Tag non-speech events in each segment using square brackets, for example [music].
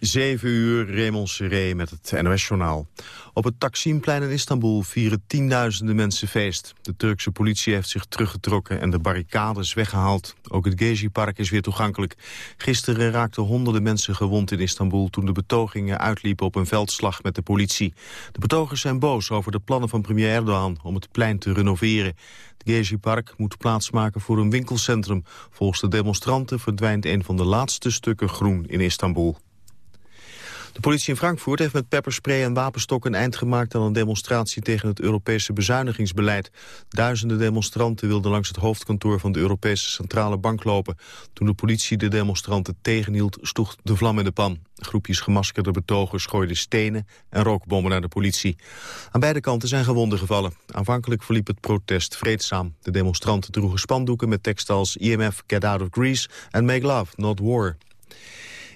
7 uur, Raymond Seré met het NOS-journaal. Op het Taksimplein in Istanbul vieren tienduizenden mensen feest. De Turkse politie heeft zich teruggetrokken en de barricades weggehaald. Ook het Gezi-park is weer toegankelijk. Gisteren raakten honderden mensen gewond in Istanbul... toen de betogingen uitliepen op een veldslag met de politie. De betogers zijn boos over de plannen van premier Erdogan... om het plein te renoveren. Het Gezi-park moet plaatsmaken voor een winkelcentrum. Volgens de demonstranten verdwijnt een van de laatste stukken groen in Istanbul. De politie in Frankfurt heeft met pepperspray en wapenstok een eind gemaakt aan een demonstratie tegen het Europese bezuinigingsbeleid. Duizenden demonstranten wilden langs het hoofdkantoor van de Europese Centrale Bank lopen. Toen de politie de demonstranten tegenhield, sloeg de vlam in de pan. Groepjes gemaskerde betogers gooiden stenen en rookbommen naar de politie. Aan beide kanten zijn gewonden gevallen. Aanvankelijk verliep het protest vreedzaam. De demonstranten droegen spandoeken met teksten als IMF, Get Out of Greece en Make Love, Not War.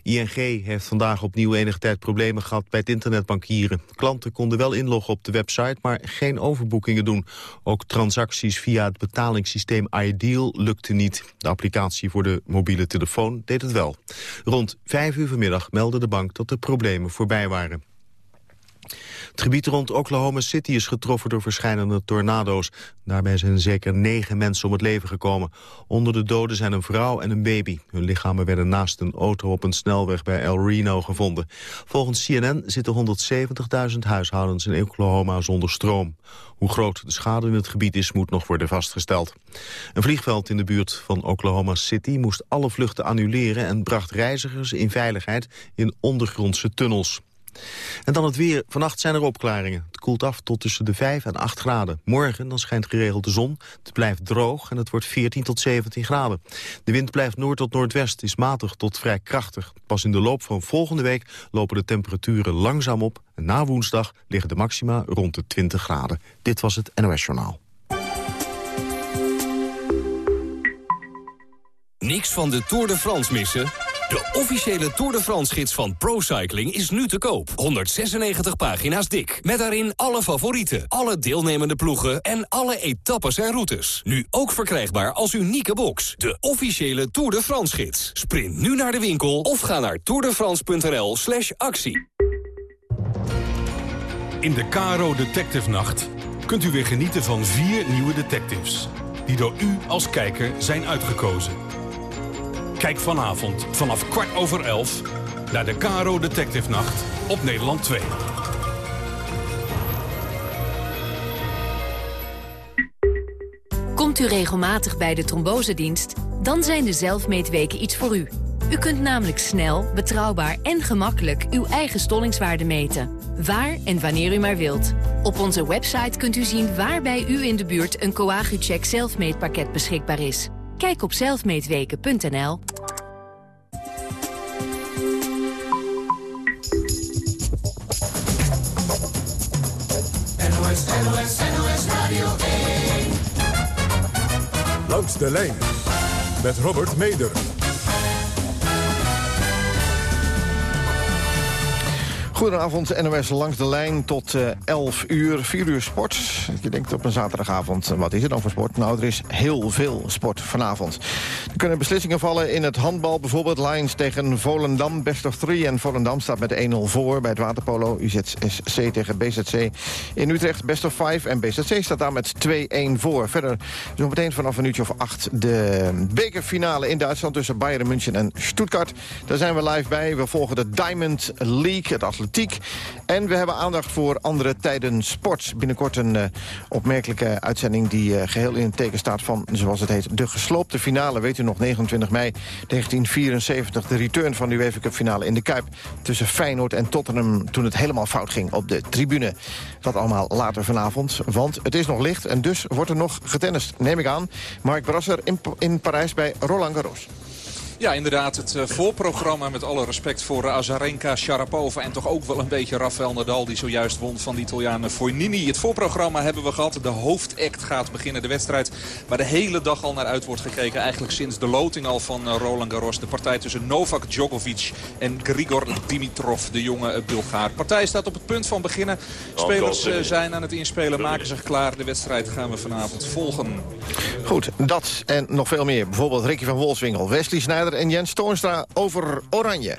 ING heeft vandaag opnieuw enige tijd problemen gehad bij het internetbankieren. Klanten konden wel inloggen op de website, maar geen overboekingen doen. Ook transacties via het betalingssysteem iDeal lukte niet. De applicatie voor de mobiele telefoon deed het wel. Rond vijf uur vanmiddag meldde de bank dat de problemen voorbij waren. Het gebied rond Oklahoma City is getroffen door verschillende tornado's. Daarbij zijn zeker negen mensen om het leven gekomen. Onder de doden zijn een vrouw en een baby. Hun lichamen werden naast een auto op een snelweg bij El Reno gevonden. Volgens CNN zitten 170.000 huishoudens in Oklahoma zonder stroom. Hoe groot de schade in het gebied is, moet nog worden vastgesteld. Een vliegveld in de buurt van Oklahoma City moest alle vluchten annuleren... en bracht reizigers in veiligheid in ondergrondse tunnels. En dan het weer. Vannacht zijn er opklaringen. Het koelt af tot tussen de 5 en 8 graden. Morgen dan schijnt geregeld de zon. Het blijft droog en het wordt 14 tot 17 graden. De wind blijft noord tot noordwest, is matig tot vrij krachtig. Pas in de loop van volgende week lopen de temperaturen langzaam op. En na woensdag liggen de maxima rond de 20 graden. Dit was het NOS Journaal. Niks van de Tour de France missen? De officiële Tour de France-gids van ProCycling is nu te koop. 196 pagina's dik. Met daarin alle favorieten, alle deelnemende ploegen... en alle etappes en routes. Nu ook verkrijgbaar als unieke box. De officiële Tour de France-gids. Sprint nu naar de winkel of ga naar tourdefrance.nl slash actie. In de Caro Detective Nacht kunt u weer genieten van vier nieuwe detectives... die door u als kijker zijn uitgekozen... Kijk vanavond vanaf kwart over elf naar de Caro Detective Nacht op Nederland 2. Komt u regelmatig bij de trombosedienst? Dan zijn de zelfmeetweken iets voor u. U kunt namelijk snel, betrouwbaar en gemakkelijk uw eigen stollingswaarde meten. Waar en wanneer u maar wilt. Op onze website kunt u zien waar bij u in de buurt een Coagucheck zelfmeetpakket beschikbaar is. Kijk op zelfmeetweken.nl. NOS, NOS, NOS Radio 1. Langs de lijn met Robert Meder. Goedenavond, NOS langs de lijn tot uh, 11 uur, 4 uur sport. Je denkt op een zaterdagavond, wat is er dan voor sport? Nou, er is heel veel sport vanavond. Er kunnen beslissingen vallen in het handbal. Bijvoorbeeld Lions tegen Volendam, best of 3. En Volendam staat met 1-0 voor bij het waterpolo. UZSC tegen BZC in Utrecht, best of 5. En BZC staat daar met 2-1 voor. Verder zo meteen vanaf een uurtje of 8 de bekerfinale in Duitsland... tussen Bayern München en Stuttgart. Daar zijn we live bij. We volgen de Diamond League, het en we hebben aandacht voor andere tijden sport. Binnenkort een uh, opmerkelijke uitzending die uh, geheel in het teken staat van, zoals het heet, de gesloopte finale. Weet u nog, 29 mei 1974, de return van de UEFA Cup finale in de Kuip. Tussen Feyenoord en Tottenham toen het helemaal fout ging op de tribune. Dat allemaal later vanavond, want het is nog licht en dus wordt er nog getennist, neem ik aan. Mark Brasser in, in Parijs bij Roland Garros. Ja, inderdaad. Het uh, voorprogramma met alle respect voor Azarenka, Sharapova... en toch ook wel een beetje Rafael Nadal die zojuist won van de Italianen Fognini. Het voorprogramma hebben we gehad. De hoofdact gaat beginnen. De wedstrijd waar de hele dag al naar uit wordt gekeken. Eigenlijk sinds de loting al van uh, Roland Garros. De partij tussen Novak Djokovic en Grigor Dimitrov, de jonge uh, Bulgaar. De partij staat op het punt van beginnen. Spelers zijn aan het inspelen, maken zich klaar. De wedstrijd gaan we vanavond volgen. Goed, dat en nog veel meer. Bijvoorbeeld Ricky van Wolfswinkel, Wesley Sneijder en Jens Toornstra over Oranje.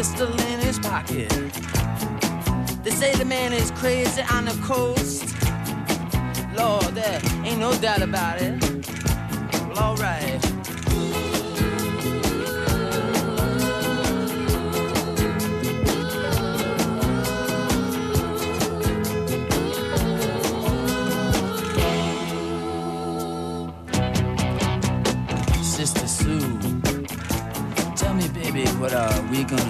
Pistol in his pocket. They say the man is crazy on the coast. Lord, there ain't no doubt about it. Well, alright. Sister Sue, tell me, baby, what are we gonna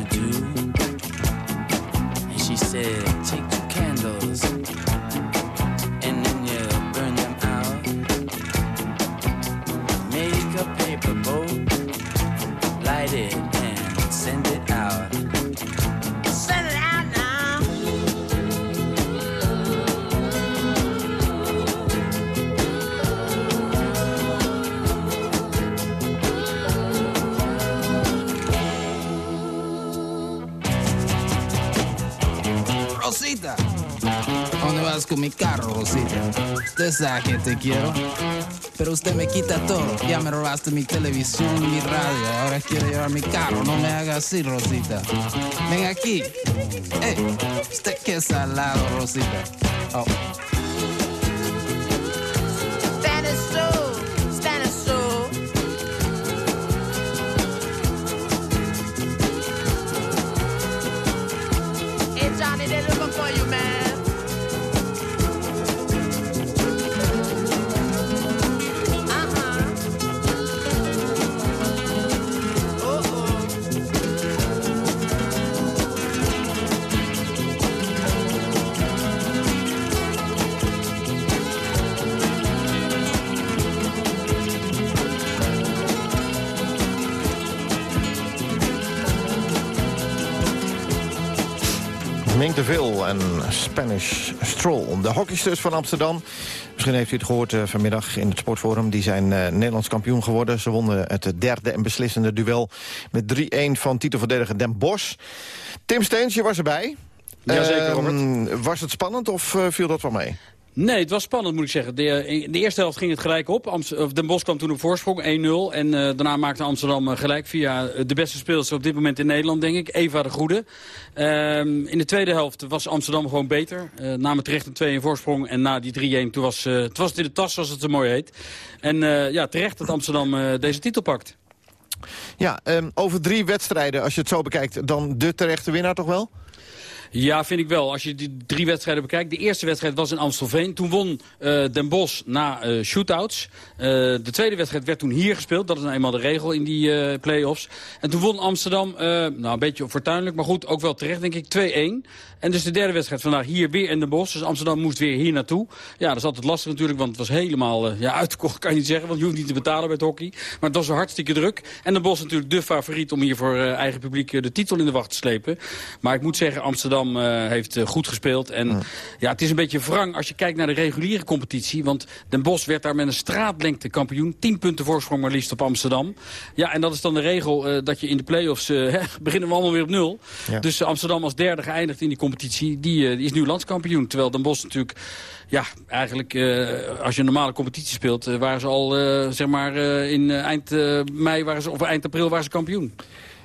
do? Con mi carro, Rosita? Usted sabe que te quiero, pero usted me quita todo. Ya me robaste mi televisión, mi radio, ahora quiere llevar mi carro. No me haga así, Rosita. Ven aquí. Ey, usted qué salado, Rosita. Oh. Hey Johnny, they're looking for you, man. De Vil en Spanish Stroll. De hockeysters van Amsterdam. Misschien heeft u het gehoord eh, vanmiddag in het Sportforum. Die zijn eh, Nederlands kampioen geworden. Ze wonnen het derde en beslissende duel met 3-1 van titelverdediger Den Bosch. Tim Steens, je was erbij. Jazeker, Ehm, Robert. was het spannend of eh, viel dat wel mee? Nee, het was spannend moet ik zeggen. De, in de eerste helft ging het gelijk op. Den Bosch kwam toen op voorsprong, 1-0. En eh, daarna maakte Amsterdam eh, gelijk via eh, de beste speelster op dit moment in Nederland, denk ik. Eva de Goede. Ehm, in de tweede helft was Amsterdam gewoon beter. Uh, namen terecht een 2 in voorsprong. En na die 3-1, toen was, toen was het in de tas, zoals het zo mooi heet. En ja, terecht dat Amsterdam deze titel pakt. Ja, um, over drie wedstrijden, als je het zo bekijkt... dan de terechte winnaar toch wel? Ja, vind ik wel. Als je die drie wedstrijden bekijkt. De eerste wedstrijd was in Amstelveen. Toen won uh, Den Bosch na uh, shootouts. Uh, de tweede wedstrijd werd toen hier gespeeld. Dat is nou eenmaal de regel in die play-offs. En toen won Amsterdam, nou een beetje fortuinlijk, maar goed, ook wel terecht denk ik, 2-1. En dus de derde wedstrijd vandaag hier weer in Den Bosch. Dus Amsterdam moest weer hier naartoe. Ja, dat is altijd lastig natuurlijk, want het was helemaal ja, [laughs] uitgekocht, kan je niet zeggen. Want je hoeft niet te betalen bij het hockey. Maar het was hartstikke druk. En Den Bosch natuurlijk de favoriet om hier voor eigen publiek de titel in de wacht te slepen. Maar ik moet zeggen, Amsterdam heeft goed gespeeld. En ja. ja. het is een beetje wrang als je kijkt naar de reguliere competitie. Want Den Bosch werd daar met een straatlengte kampioen. 10 punten voorsprong maar liefst op Amsterdam. Ja, en dat is dan de regel uh, dat je in de play-offs... [laughs] beginnen we allemaal weer op nul. Ja. Dus Amsterdam als derde geëindigd in die competitie. Die, die is nu landskampioen. Terwijl Den Bosch natuurlijk... Ja, eigenlijk als je een normale competitie speelt... waren ze al, zeg maar, in eind mei waren ze, of eind april waren ze kampioen.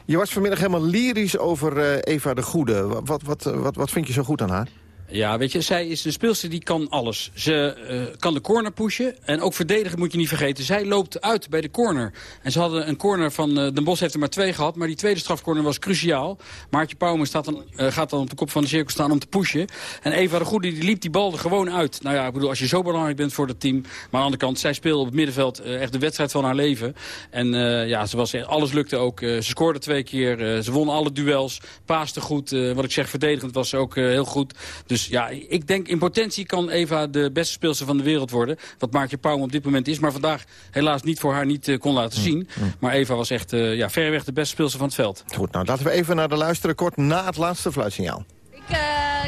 Je was vanmiddag helemaal lyrisch over Eva de Goede. Wat, wat, wat, wat vind je zo goed aan haar? Ja, weet je, zij is een speelster die kan alles. Ze uh, kan de corner pushen en ook verdedigen moet je niet vergeten. Zij loopt uit bij de corner. En ze hadden een corner van, uh, Den Bos heeft er maar twee gehad, maar die tweede strafcorner was cruciaal. Maartje Pauwme staat dan, uh, gaat dan op de kop van de cirkel staan om te pushen. En Eva de Goede die liep die bal er gewoon uit. Nou ja, ik bedoel, als je zo belangrijk bent voor het team. Maar aan de andere kant, zij speelde op het middenveld echt de wedstrijd van haar leven. En ja, ze was, alles lukte ook. ze scoorde twee keer, ze won alle duels, paaste goed. wat ik zeg, verdedigend was ze ook heel goed. Dus dus ja, ik denk in potentie kan Eva de beste speelster van de wereld worden. Wat Maartje Pauw op dit moment is. Maar vandaag helaas niet voor haar niet uh, kon laten zien. Mm, mm. Maar Eva was echt uh, ja, verreweg de beste speelster van het veld. Goed, nou laten we even naar de luisteren kort na het laatste fluitsignaal. Ik uh,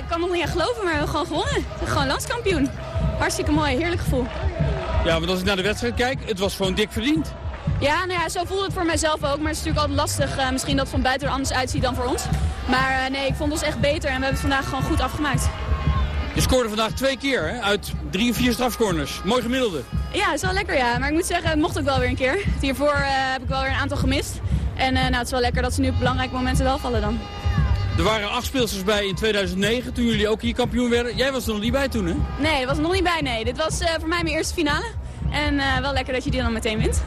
kan nog niet aan geloven, maar we hebben gewoon gewonnen. Gewoon landskampioen. Hartstikke mooi, heerlijk gevoel. Ja, want als ik naar de wedstrijd kijk, het was gewoon dik verdiend. Ja, nou ja, zo voelde het voor mijzelf ook. Maar het is natuurlijk altijd lastig. Uh, misschien dat het van buiten er anders uitziet dan voor ons. Maar uh, nee, ik vond ons echt beter en we hebben het vandaag gewoon goed afgemaakt. Je scoorde vandaag twee keer hè? uit drie of vier strafcorners. Mooi gemiddelde. Ja, is wel lekker ja. Maar ik moet zeggen, het mocht ook wel weer een keer. Hiervoor uh, heb ik wel weer een aantal gemist. En nou, het is wel lekker dat ze nu op belangrijke momenten wel vallen dan. Er waren acht speelsters bij in 2009, toen jullie ook hier kampioen werden. Jij was er nog niet bij toen, hè? Nee, dat was er nog niet bij, nee. Dit was voor mij mijn eerste finale. En wel lekker dat je die dan meteen wint.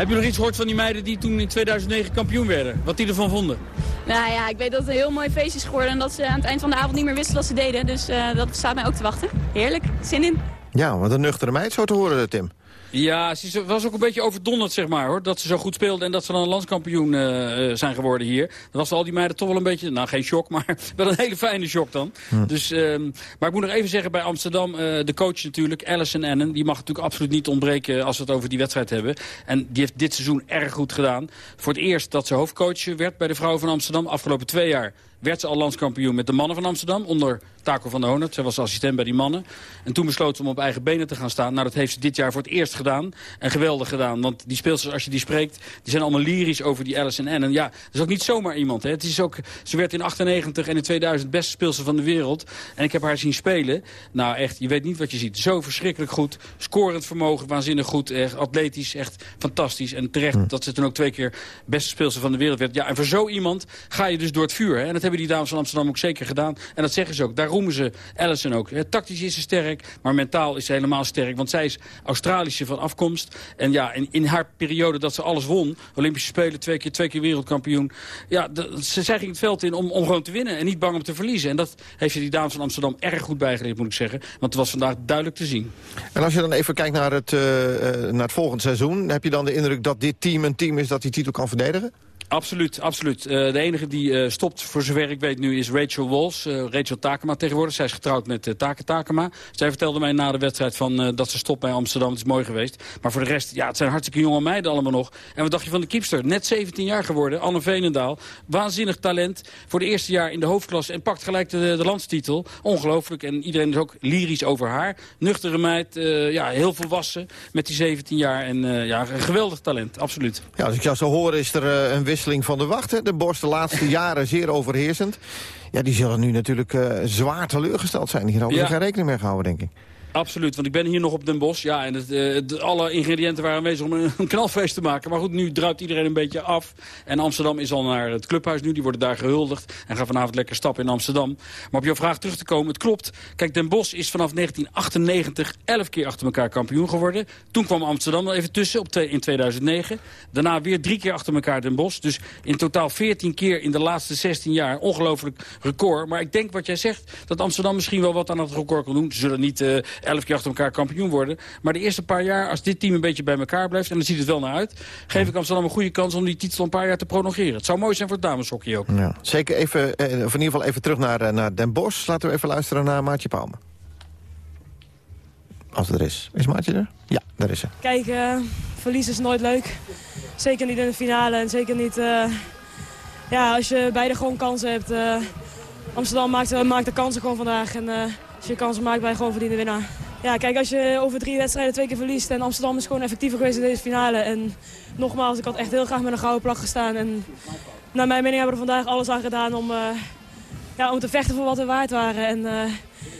Heb je nog iets gehoord van die meiden die toen in 2009 kampioen werden? Wat die ervan vonden? Nou ja, ik weet dat het een heel mooi feestje is geworden... en dat ze aan het eind van de avond niet meer wisten wat ze deden. Dus uh, dat staat mij ook te wachten. Heerlijk, zin in. Ja, wat een nuchtere meid zo te horen, Tim. Ja, ze was ook een beetje overdonderd, zeg maar, hoor. Dat ze zo goed speelde en dat ze dan landskampioen uh, zijn geworden hier. Dat was al die meiden toch wel een beetje, nou geen shock, [laughs] maar wel een hele fijne shock dan. Hm. Dus, um, maar ik moet nog even zeggen, bij Amsterdam, uh, de coach natuurlijk, Alison Annen, die mag natuurlijk absoluut niet ontbreken als we het over die wedstrijd hebben. En die heeft dit seizoen erg goed gedaan. Voor het eerst dat ze hoofdcoach werd bij de vrouwen van Amsterdam, afgelopen twee jaar werd ze al landskampioen met de mannen van Amsterdam. Onder Taco van der Honert. Zij was assistent bij die mannen. En toen besloot ze om op eigen benen te gaan staan. Nou, dat heeft ze dit jaar voor het eerst gedaan. En geweldig gedaan. Want die speelsters, als je die spreekt, die zijn allemaal lyrisch over die Alice en En ja, dat is ook niet zomaar iemand. Hè. Het is ook, ze werd in 98 en in 2000 beste speelster van de wereld. En ik heb haar zien spelen. Nou, echt, je weet niet wat je ziet. Zo verschrikkelijk goed. Scorend vermogen, waanzinnig goed. Echt atletisch, echt fantastisch. En terecht hm. dat ze toen ook twee keer beste speelster van de wereld werd. Ja, en voor zo iemand ga je dus door het vuur. Hè. En dat hebben die dames van Amsterdam ook zeker gedaan. En dat zeggen ze ook. Daar roemen ze Allison ook. Tactisch is ze sterk, maar mentaal is ze helemaal sterk. Want zij is Australische van afkomst. En ja, in, in haar periode dat ze alles won... Olympische Spelen, twee keer, twee keer wereldkampioen... ja, ze, zij ging het veld in om, om gewoon te winnen en niet bang om te verliezen. En dat heeft je die dames van Amsterdam erg goed bijgeleerd, moet ik zeggen. Want het was vandaag duidelijk te zien. En als je dan even kijkt naar het, uh, naar het volgende seizoen... heb je dan de indruk dat dit team een team is dat die titel kan verdedigen? Absoluut, absoluut. Uh, de enige die uh, stopt, voor zover ik weet nu, is Rachel Walls. Uh, Rachel Takema tegenwoordig. Zij is getrouwd met Take Takema. Zij vertelde mij na de wedstrijd van, dat ze stopt bij Amsterdam. Het is mooi geweest. Maar voor de rest, ja, het zijn hartstikke jonge meiden allemaal nog. En wat dacht je van de kiepster? Net 17 jaar geworden, Anne Veenendaal. Waanzinnig talent. Voor de eerste jaar in de hoofdklasse en pakt gelijk de, de landstitel. Ongelooflijk. En iedereen is ook lyrisch over haar. Nuchtere meid, ja, heel volwassen met die 17 jaar. En ja, geweldig talent, absoluut. Ja, als ik jou zo hoor is er een wissel van de wacht. De Borst de laatste [laughs] jaren zeer overheersend. Ja, die zullen nu natuurlijk uh, zwaar teleurgesteld zijn. Hier hadden we geen rekening mee gehouden, denk ik. Absoluut, want ik ben hier nog op Den Bosch. Ja, en het, uh, alle ingrediënten waren aanwezig om een, [laughs] knalfeest te maken. Maar goed, nu druipt iedereen een beetje af. En Amsterdam is al naar het clubhuis nu. Die worden daar gehuldigd. En gaan vanavond lekker stappen in Amsterdam. Maar op jouw vraag terug te komen, het klopt. Kijk, Den Bosch is vanaf 1998 elf keer achter elkaar kampioen geworden. Toen kwam Amsterdam er even tussen op in 2009. Daarna weer drie keer achter elkaar Den Bosch. Dus in totaal 14 keer in de laatste 16 jaar. Ongelooflijk record. Maar ik denk wat jij zegt, dat Amsterdam misschien wel wat aan het record kan doen. Ze zullen niet... Uh, elf keer achter elkaar kampioen worden. Maar de eerste paar jaar, als dit team een beetje bij elkaar blijft... en dan ziet het wel naar uit... geef ik Amsterdam een goede kans om die titel een paar jaar te prolongeren. Het zou mooi zijn voor het dameshockey ook. Ja. Zeker even, eh, of in ieder geval even terug naar, eh, naar Den Bosch. Laten we even luisteren naar Maartje Palme. Als het er is. Is Maartje er? Ja, daar is ze. Kijk, uh, verlies is nooit leuk. Zeker niet in de finale en zeker niet... ja, als je beide gewoon kansen hebt... Amsterdam maakt, maakt de kansen gewoon vandaag. En als je kansen maakt, je gewoon verdiende winnaar. Ja, kijk, als je over drie wedstrijden twee keer verliest... en Amsterdam is gewoon effectiever geweest in deze finale. En nogmaals, ik had echt heel graag met een gouden plak gestaan. En naar mijn mening hebben we er vandaag alles aan gedaan om, uh, ja, om te vechten voor wat we waard waren. En uh,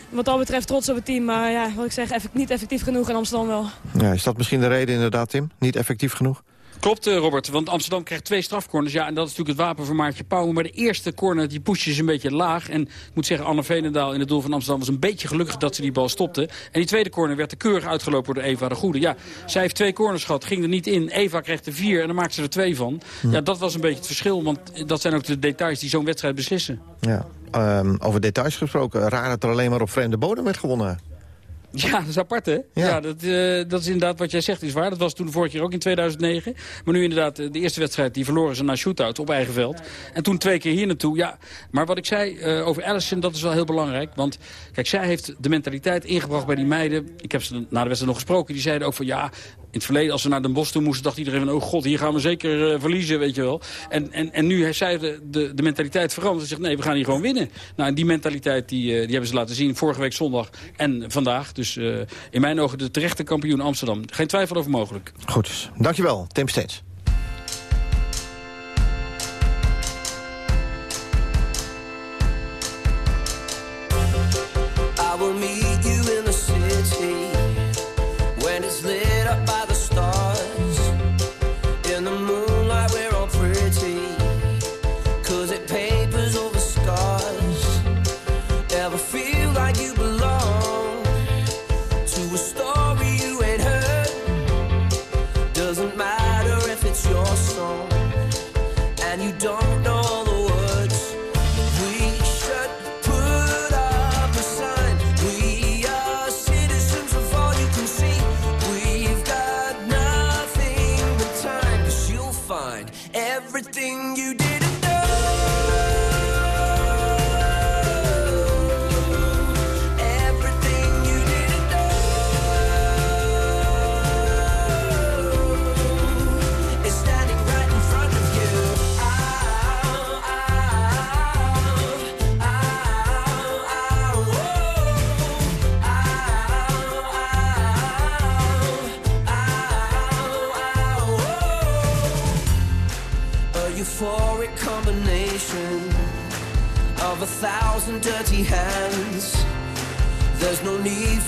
wat dat betreft trots op het team. Maar ja, wat ik zeg, niet effectief genoeg in Amsterdam wel. Ja, is dat misschien de reden inderdaad, Tim? Niet effectief genoeg? Klopt, eh, Robert. Want Amsterdam krijgt twee strafcorners. Ja, en dat is natuurlijk het wapen van Maartje Pauwen. Maar de eerste corner, die pushen ze een beetje laag. En ik moet zeggen, Anne Veenendaal in het doel van Amsterdam... was een beetje gelukkig dat ze die bal stopte. En die tweede corner werd de keurig uitgelopen door Eva de Goede. Ja, zij heeft twee corners gehad, ging er niet in. Eva kreeg er vier en dan maakte ze er twee van. Hm. Ja, dat was een beetje het verschil. Want dat zijn ook de details die zo'n wedstrijd beslissen. Ja. Ehm, over details gesproken, raar dat er alleen maar op vreemde bodem werd gewonnen. Ja, dat is apart, hè? Ja, dat, eh, dat is inderdaad wat jij zegt, is waar. Dat was toen de vorige keer ook in 2009. Maar nu inderdaad, eh, de eerste wedstrijd, die verloren ze naar shootout op eigen veld. En toen twee keer hier naartoe. Ja, maar wat ik zei eh, over Allison, dat is wel heel belangrijk. Want, kijk, zij heeft de mentaliteit ingebracht bij die meiden. Ik heb ze na de wedstrijd nog gesproken. Die zeiden ook van, ja, in het verleden, als ze naar Den Bosch toe moesten... dacht iedereen van, oh god, hier gaan we zeker uh, verliezen, weet je wel. En, en, en nu heeft zij de, de, de mentaliteit veranderd. Ze zegt, nee, we gaan hier gewoon winnen. Nou, en die mentaliteit, die, die hebben ze laten zien vorige week zondag en vandaag. Dus uh, in mijn ogen de terechte kampioen Amsterdam. Geen twijfel over mogelijk. Goed, dankjewel. Tim Steens.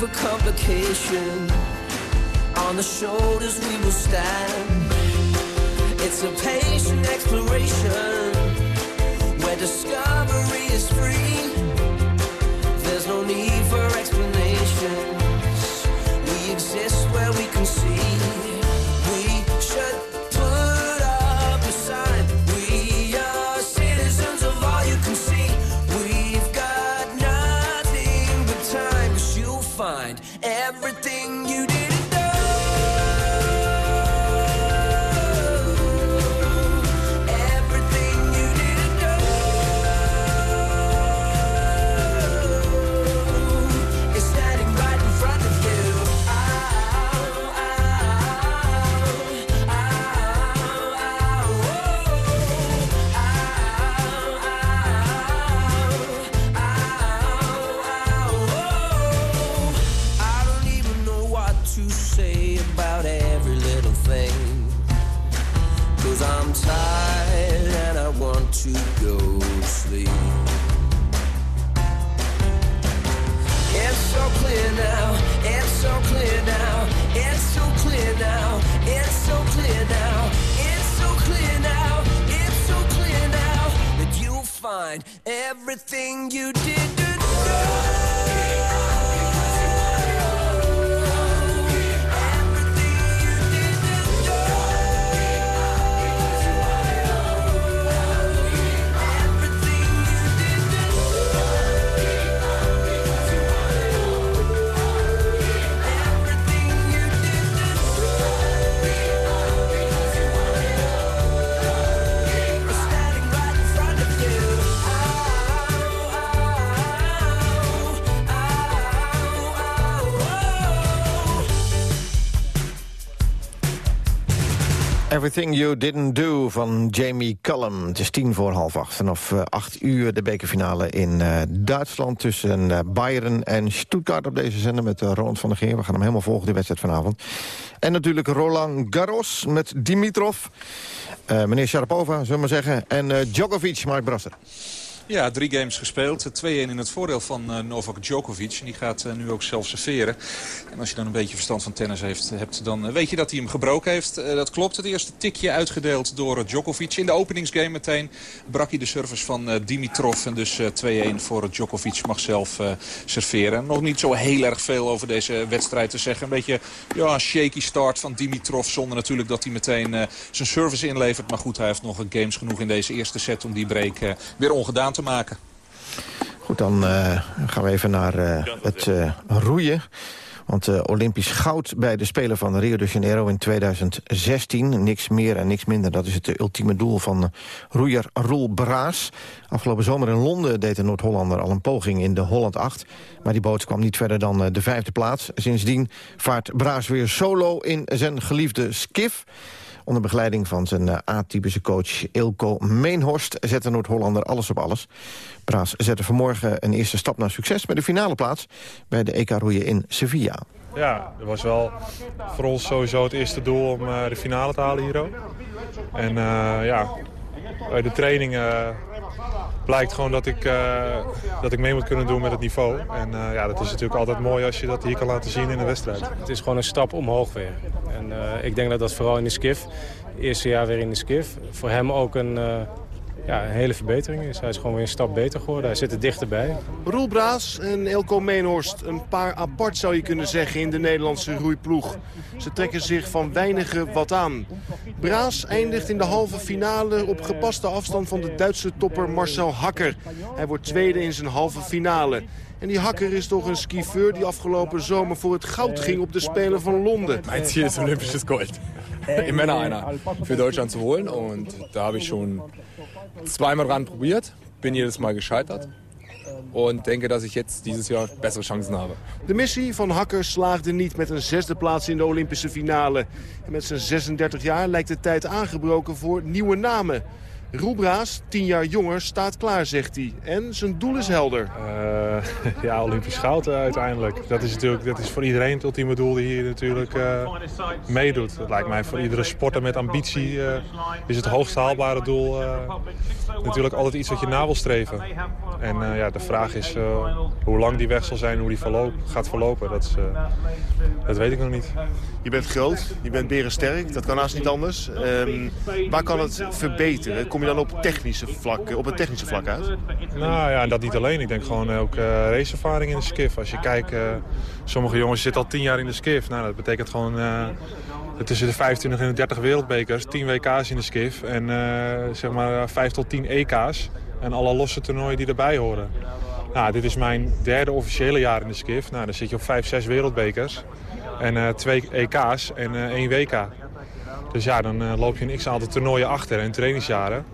No for complication. On the shoulders we will stand. It's a patient exploration where discovery is free. Everything You Didn't Do van Jamie Cullum. Het is tien voor half acht. Vanaf uh, acht uur de bekerfinale in uh, Duitsland... tussen uh, Bayern en Stuttgart op deze zender met Roland van der Geer. We gaan hem helemaal volgen, die wedstrijd vanavond. En natuurlijk Roland Garros met Dimitrov. meneer Sharapova, zullen we maar zeggen. En Djokovic, Mark Brasser. Ja, drie games gespeeld. 2-1 in het voordeel van uh, Novak Djokovic. En die gaat uh, nu ook zelf serveren. En als je dan een beetje verstand van tennis heeft, hebt, dan weet je dat hij hem gebroken heeft. dat klopt. Het eerste tikje uitgedeeld door Djokovic. In de openingsgame meteen brak hij de service van Dimitrov. En dus 2-1 voor Djokovic mag zelf serveren. Nog niet zo heel erg veel over deze wedstrijd te zeggen. Een beetje ja, shaky start van Dimitrov. Zonder natuurlijk dat hij meteen zijn service inlevert. Maar goed, hij heeft nog games genoeg in deze eerste set om die break weer ongedaan te maken. Goed, dan uh, gaan we even naar uh, het uh, roeien. Want Olympisch goud bij de Spelen van Rio de Janeiro in 2016. Niks meer en niks minder. Dat is het ultieme doel van roeier Roel Braas. Afgelopen zomer in Londen deed de Noord-Hollander al een poging in de Holland 8. Maar die boot kwam niet verder dan de vijfde plaats. Sindsdien vaart Braas weer solo in zijn geliefde skiff. Onder begeleiding van zijn uh, atypische coach Ilko Meenhorst... zette Noord-Hollander alles op alles. Braas zette vanmorgen een eerste stap naar succes... met de finale plaats bij de EK-roeien in Sevilla. Ja, dat was wel voor ons sowieso het eerste doel om uh, de finale te halen hier ook. En uh, ja, bij de trainingen blijkt gewoon dat ik, uh, dat ik mee moet kunnen doen met het niveau. En uh, ja, dat is natuurlijk altijd mooi als je dat hier kan laten zien in een wedstrijd. Het is gewoon een stap omhoog weer. En uh, ik denk dat dat vooral in de skif, eerste jaar weer in de skif, voor hem ook een, ja, een hele verbetering is. Hij is gewoon weer een stap beter geworden. Hij zit er dichterbij. Roel Braas en Elko Meenhorst. Een paar apart zou je kunnen zeggen in de Nederlandse roeiploeg. Ze trekken zich van weinigen wat aan. Braas eindigt in de halve finale op gepaste afstand van de Duitse topper Marcel Hakker. Hij wordt tweede in zijn halve finale. En die Hakker is toch een skifeur die afgelopen zomer voor het goud ging op de Spelen van Londen. Mijn ziel is Olympisches Gold. In Männer für Deutschland zu holen. Und da habe ich schon zweimal ran probiert, bin jedes Mal. En denke dat ik jetzt dieses Jahr bessere Chancen habe. De missie van Hakker slaagde niet met een zesde plaats in de Olympische finale. Met zijn 36 jaar lijkt de tijd aangebroken voor nieuwe namen. Roebraas, tien jaar jonger, staat klaar, zegt hij. En zijn doel is helder. Uh, [laughs] ja, Olympisch goud uh, uiteindelijk. Dat is, natuurlijk, dat is voor iedereen het ultieme doel die hier natuurlijk uh, meedoet. Dat lijkt mij voor iedere sporter met ambitie is het hoogst haalbare doel natuurlijk altijd iets wat je na wil streven. En ja, de vraag is hoe lang die weg zal zijn, hoe die verloop, gaat verlopen. Dat, is, dat weet ik nog niet. Je bent groot, je bent berensterk, dat kan haast niet anders. Um, waar kan het verbeteren? Kom je dan op, technische vlak, op het technische vlak uit? Nou ja, dat niet alleen. Ik denk gewoon ook uh, raceervaring in de skiff. Als je kijkt, uh, sommige jongens zitten al tien jaar in de skiff. Nou, dat betekent gewoon uh, tussen de 25 en de 30 wereldbekers, 10 WK's in de skiff en zeg maar 5 tot 10 EK's. En alle losse toernooien die erbij horen. Nou, dit is mijn derde officiële jaar in de skiff. Nou, dan zit je op 5, 6 wereldbekers. En uh, twee EK's en uh, één WK. Dus ja, dan uh, loop je een x-aantal toernooien achter en trainingsjaren.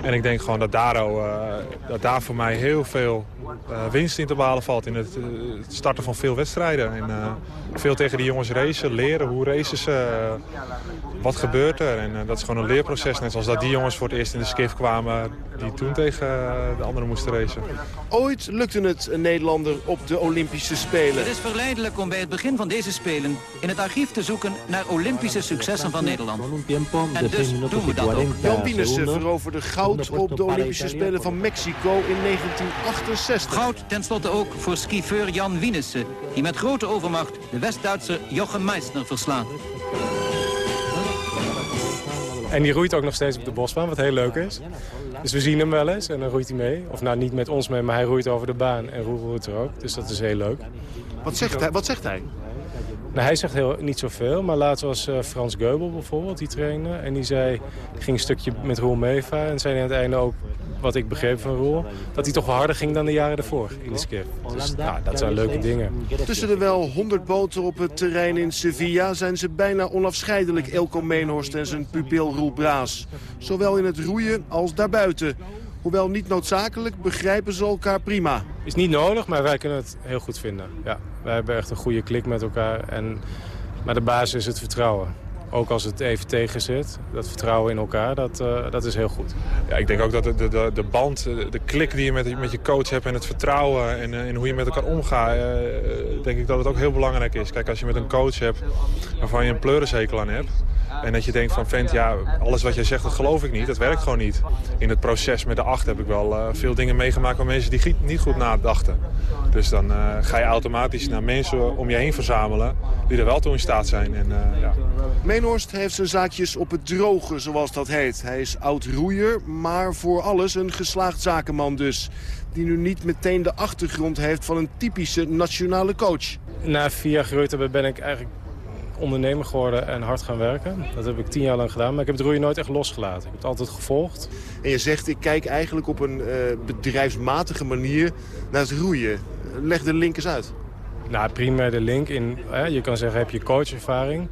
En ik denk gewoon dat daar, dat daar voor mij heel veel winst in te behalen valt. In het, het starten van veel wedstrijden. En veel tegen die jongens racen, leren hoe racen ze, wat gebeurt er. En dat is gewoon een leerproces. Net zoals dat die jongens voor het eerst in de skiff kwamen die toen tegen de anderen moesten racen. Ooit lukte het een Nederlander op de Olympische Spelen. Het is verleidelijk om bij het begin van deze Spelen in het archief te zoeken naar Olympische successen van Nederland. En dus doen we dat ook. Jan veroverde goud op de Olympische Spelen van Mexico in 1968. Goud tenslotte ook voor skifeur Jan Wienissen, die met grote overmacht de West-Duitser Jochem Meissner verslaat. En die roeit ook nog steeds op de bosbaan, wat heel leuk is. Dus we zien hem wel eens en dan roeit hij mee. Of nou, niet met ons mee, maar hij roeit over de baan en Roel roeit er ook. Dus dat is heel leuk. Wat zegt hij? Wat zegt hij? Nou, hij zegt heel, niet zoveel, maar laatst was uh, Frans Geubel bijvoorbeeld, die trainer. En die zei, ging een stukje met Roel meevaren. En zei aan het einde ook, wat ik begreep van Roel... dat hij toch harder ging dan de jaren ervoor in de skip. Dus nou, dat zijn leuke dingen. Tussen de wel 100 boten op het terrein in Sevilla... zijn ze bijna onafscheidelijk Elko Meenhorst en zijn pupil Roel Braas. Zowel in het roeien als daarbuiten. Hoewel niet noodzakelijk, begrijpen ze elkaar prima. Is niet nodig, maar wij kunnen het heel goed vinden. Ja, wij hebben echt een goede klik met elkaar. En, maar de basis is het vertrouwen. Ook als het even tegen zit, dat vertrouwen in elkaar, dat, uh, dat is heel goed. Ja, ik denk ook dat de, de, de band, de klik die je met, met je coach hebt en het vertrouwen en, en hoe je met elkaar omgaat, uh, denk ik dat het ook heel belangrijk is. Kijk, als je met een coach hebt waarvan je een pleurishekel aan hebt, En dat je denkt van vent, ja, alles wat jij zegt, dat geloof ik niet. Dat werkt gewoon niet. In het proces met de acht heb ik wel uh, veel dingen meegemaakt van mensen die niet goed nadachten. Dus dan uh, ga je automatisch naar mensen om je heen verzamelen die er wel toe in staat zijn. En, uh, ja. Meenhorst heeft zijn zaakjes op het droge, zoals dat heet. Hij is oud-roeier, maar voor alles een geslaagd zakenman dus. Die nu niet meteen de achtergrond heeft van een typische nationale coach. Na vier jaar ben ik eigenlijk ondernemer geworden en hard gaan werken. Dat heb ik tien jaar lang gedaan, maar ik heb het roeien nooit echt losgelaten. Ik heb het altijd gevolgd. En je zegt, ik kijk eigenlijk op een uh, bedrijfsmatige manier naar het roeien. Leg de link eens uit. Nou, prima de link in, hè, je kan zeggen, heb je coachervaring?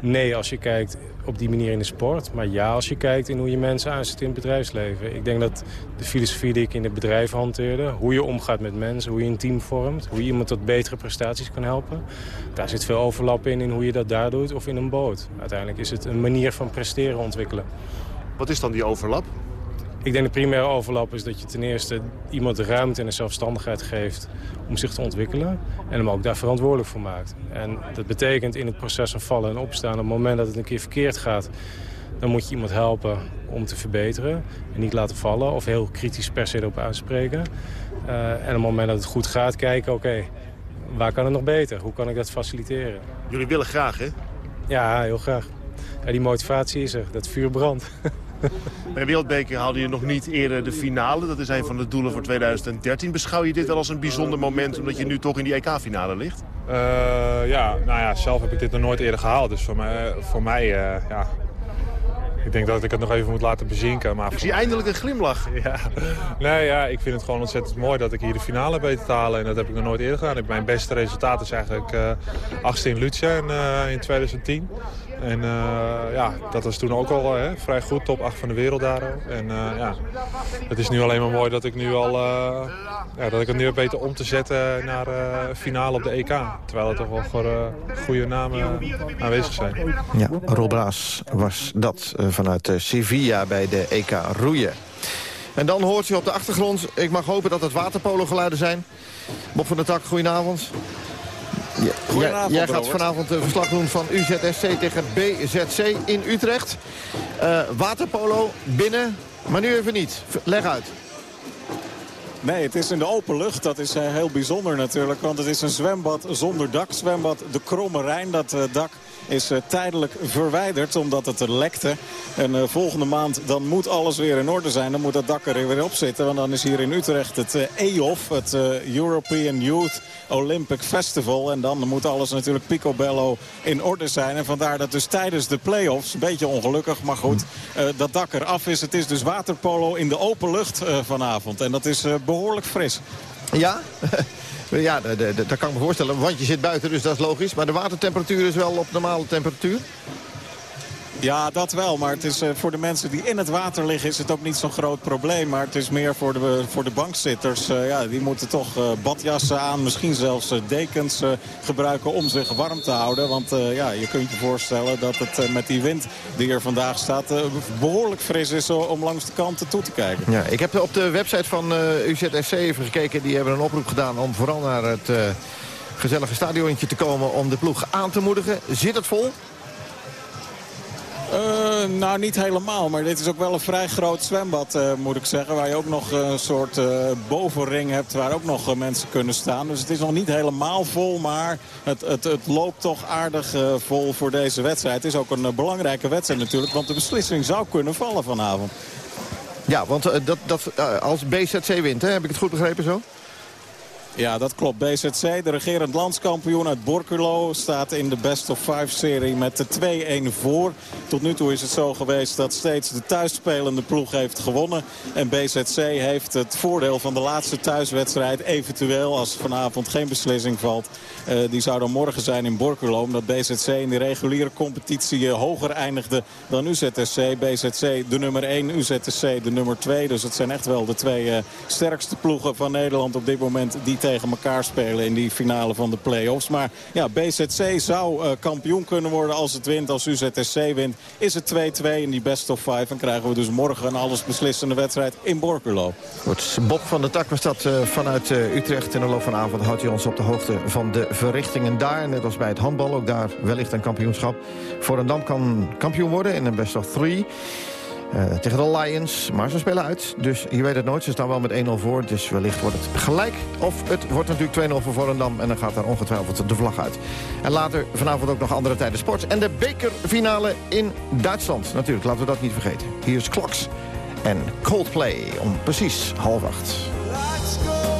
Nee, als je kijkt op die manier in de sport. Maar ja, als je kijkt in hoe je mensen aanzet in het bedrijfsleven. Ik denk dat de filosofie die ik in het bedrijf hanteerde... hoe je omgaat met mensen, hoe je een team vormt... hoe je iemand tot betere prestaties kan helpen... daar zit veel overlap in, in hoe je dat daar doet of in een boot. Uiteindelijk is het een manier van presteren ontwikkelen. Wat is dan die overlap? Ik denk de primaire overlap is dat je ten eerste iemand de ruimte en de zelfstandigheid geeft om zich te ontwikkelen. En hem ook daar verantwoordelijk voor maakt. En dat betekent in het proces van vallen en opstaan, op het moment dat het een keer verkeerd gaat, dan moet je iemand helpen om te verbeteren. En niet laten vallen of heel kritisch per se erop aanspreken. Uh, en op het moment dat het goed gaat, kijken, oké, waar kan het nog beter? Hoe kan ik dat faciliteren? Jullie willen graag, hè? Ja, heel graag. Ja, die motivatie is er, dat vuur brandt. [laughs] [laughs] Bij Wereldbeker haalde je nog niet eerder de finale. Dat is een van de doelen voor 2013. Beschouw je dit wel als een bijzonder moment... omdat je nu toch in die EK-finale ligt? Uh, ja, nou ja, zelf heb ik dit nog nooit eerder gehaald. Dus voor mij, voor mij uh, ja, ik denk dat ik het nog even moet laten bezinken. Maar ik zie eindelijk een glimlach. [laughs] Ja. Nee, ja, ik vind het gewoon ontzettend mooi dat ik hier de finale weten te halen. En dat heb ik nog nooit eerder gedaan. Mijn beste resultaat is eigenlijk uh, achtste in Lutje in 2010. En uh, ja, dat was toen ook al hè, vrij goed, top 8 van de wereld daar. En uh, ja, het is nu alleen maar mooi dat ik, nu al, ja, dat ik het nu heb weten om te zetten naar finale op de EK. Terwijl er toch wel voor goede namen aanwezig zijn. Ja, Rob Raas was dat vanuit Sevilla bij de EK roeien. En dan hoort u op de achtergrond, ik mag hopen dat het waterpolo geluiden zijn. Bob van der Tak, goedenavond. Ja, jij gaat vanavond een verslag doen van UZSC tegen BZC in Utrecht. Uh, waterpolo binnen, maar nu even niet. Leg uit. Nee, het is in de open lucht. Dat is uh, heel bijzonder natuurlijk. Want het is een zwembad zonder dak. Zwembad De Kromme Rijn. Dat uh, dak is uh, tijdelijk verwijderd omdat het lekte. En volgende maand dan moet alles weer in orde zijn. Dan moet dat dak er weer op zitten. Want dan is hier in Utrecht het EOF, het European Youth Olympic Festival. En dan moet alles natuurlijk picobello in orde zijn. En vandaar dat dus tijdens de play-offs, een beetje ongelukkig, maar goed, dat dak eraf is. Het is dus waterpolo in de open lucht vanavond. En dat is behoorlijk fris. Ja? [laughs] Ja, dat kan ik me voorstellen, want je zit buiten, dus dat is logisch. Maar de watertemperatuur is wel op normale temperatuur? Ja, dat wel. Maar het is, uh, voor de mensen die in het water liggen is het ook niet zo'n groot probleem. Maar het is meer voor de, voor de bankzitters. Uh, ja, die moeten toch uh, badjassen aan, misschien zelfs dekens gebruiken om zich warm te houden. Want ja, je kunt je voorstellen dat het met die wind die er vandaag staat behoorlijk fris is om langs de kanten toe te kijken. Ja, ik heb op de website van UZSC even gekeken. Die hebben een oproep gedaan om vooral naar het gezellige stadiontje te komen om de ploeg aan te moedigen. Zit het vol? Uh, nou, niet helemaal. Maar dit is ook wel een vrij groot zwembad, uh, moet ik zeggen. Waar je ook nog een soort uh, bovenring hebt waar ook nog mensen kunnen staan. Dus het is nog niet helemaal vol. Maar het, het, het loopt toch aardig vol voor deze wedstrijd. Het is ook een belangrijke wedstrijd natuurlijk. Want de beslissing zou kunnen vallen vanavond. Ja, want dat, dat, als BZC wint, hè, heb ik het goed begrepen zo? Ja, dat klopt. BZC, de regerend landskampioen uit Borculo... staat in de best of five-serie met de 2-1 voor. Tot nu toe is het zo geweest dat steeds de thuisspelende ploeg heeft gewonnen. En BZC heeft het voordeel van de laatste thuiswedstrijd... eventueel, als vanavond geen beslissing valt... Uh, die zou dan morgen zijn in Borculo. Omdat BZC in de reguliere competitie uh, hoger eindigde dan UZSC. BZC de nummer 1, UZSC de nummer 2. Dus het zijn echt wel de twee uh, sterkste ploegen van Nederland op dit moment... die tegen elkaar spelen in die finale van de play-offs. Maar ja, BZC zou uh, kampioen kunnen worden als het wint. Als UZSC wint is het 2-2 in die best of 5. En krijgen we dus morgen een allesbeslissende wedstrijd in Borculo. Goed, Bob van der Tak was dat uh, vanuit uh, Utrecht. In de loop van de avond houdt hij ons op de hoogte van de verrichtingen daar. Net als bij het handbal, ook daar wellicht een kampioenschap. Volendam kan kampioen worden in een best of 3. Uh, tegen de Lions, maar ze spelen uit. Dus je weet het nooit, ze staan wel met 1-0 voor. Dus wellicht wordt het gelijk. Of het wordt natuurlijk 2-0 voor Volendam. En dan gaat daar ongetwijfeld de vlag uit. En later vanavond ook nog andere tijden sport. En de bekerfinale in Duitsland. Natuurlijk, laten we dat niet vergeten. Hier is Kloks en Coldplay om precies half acht. Lights go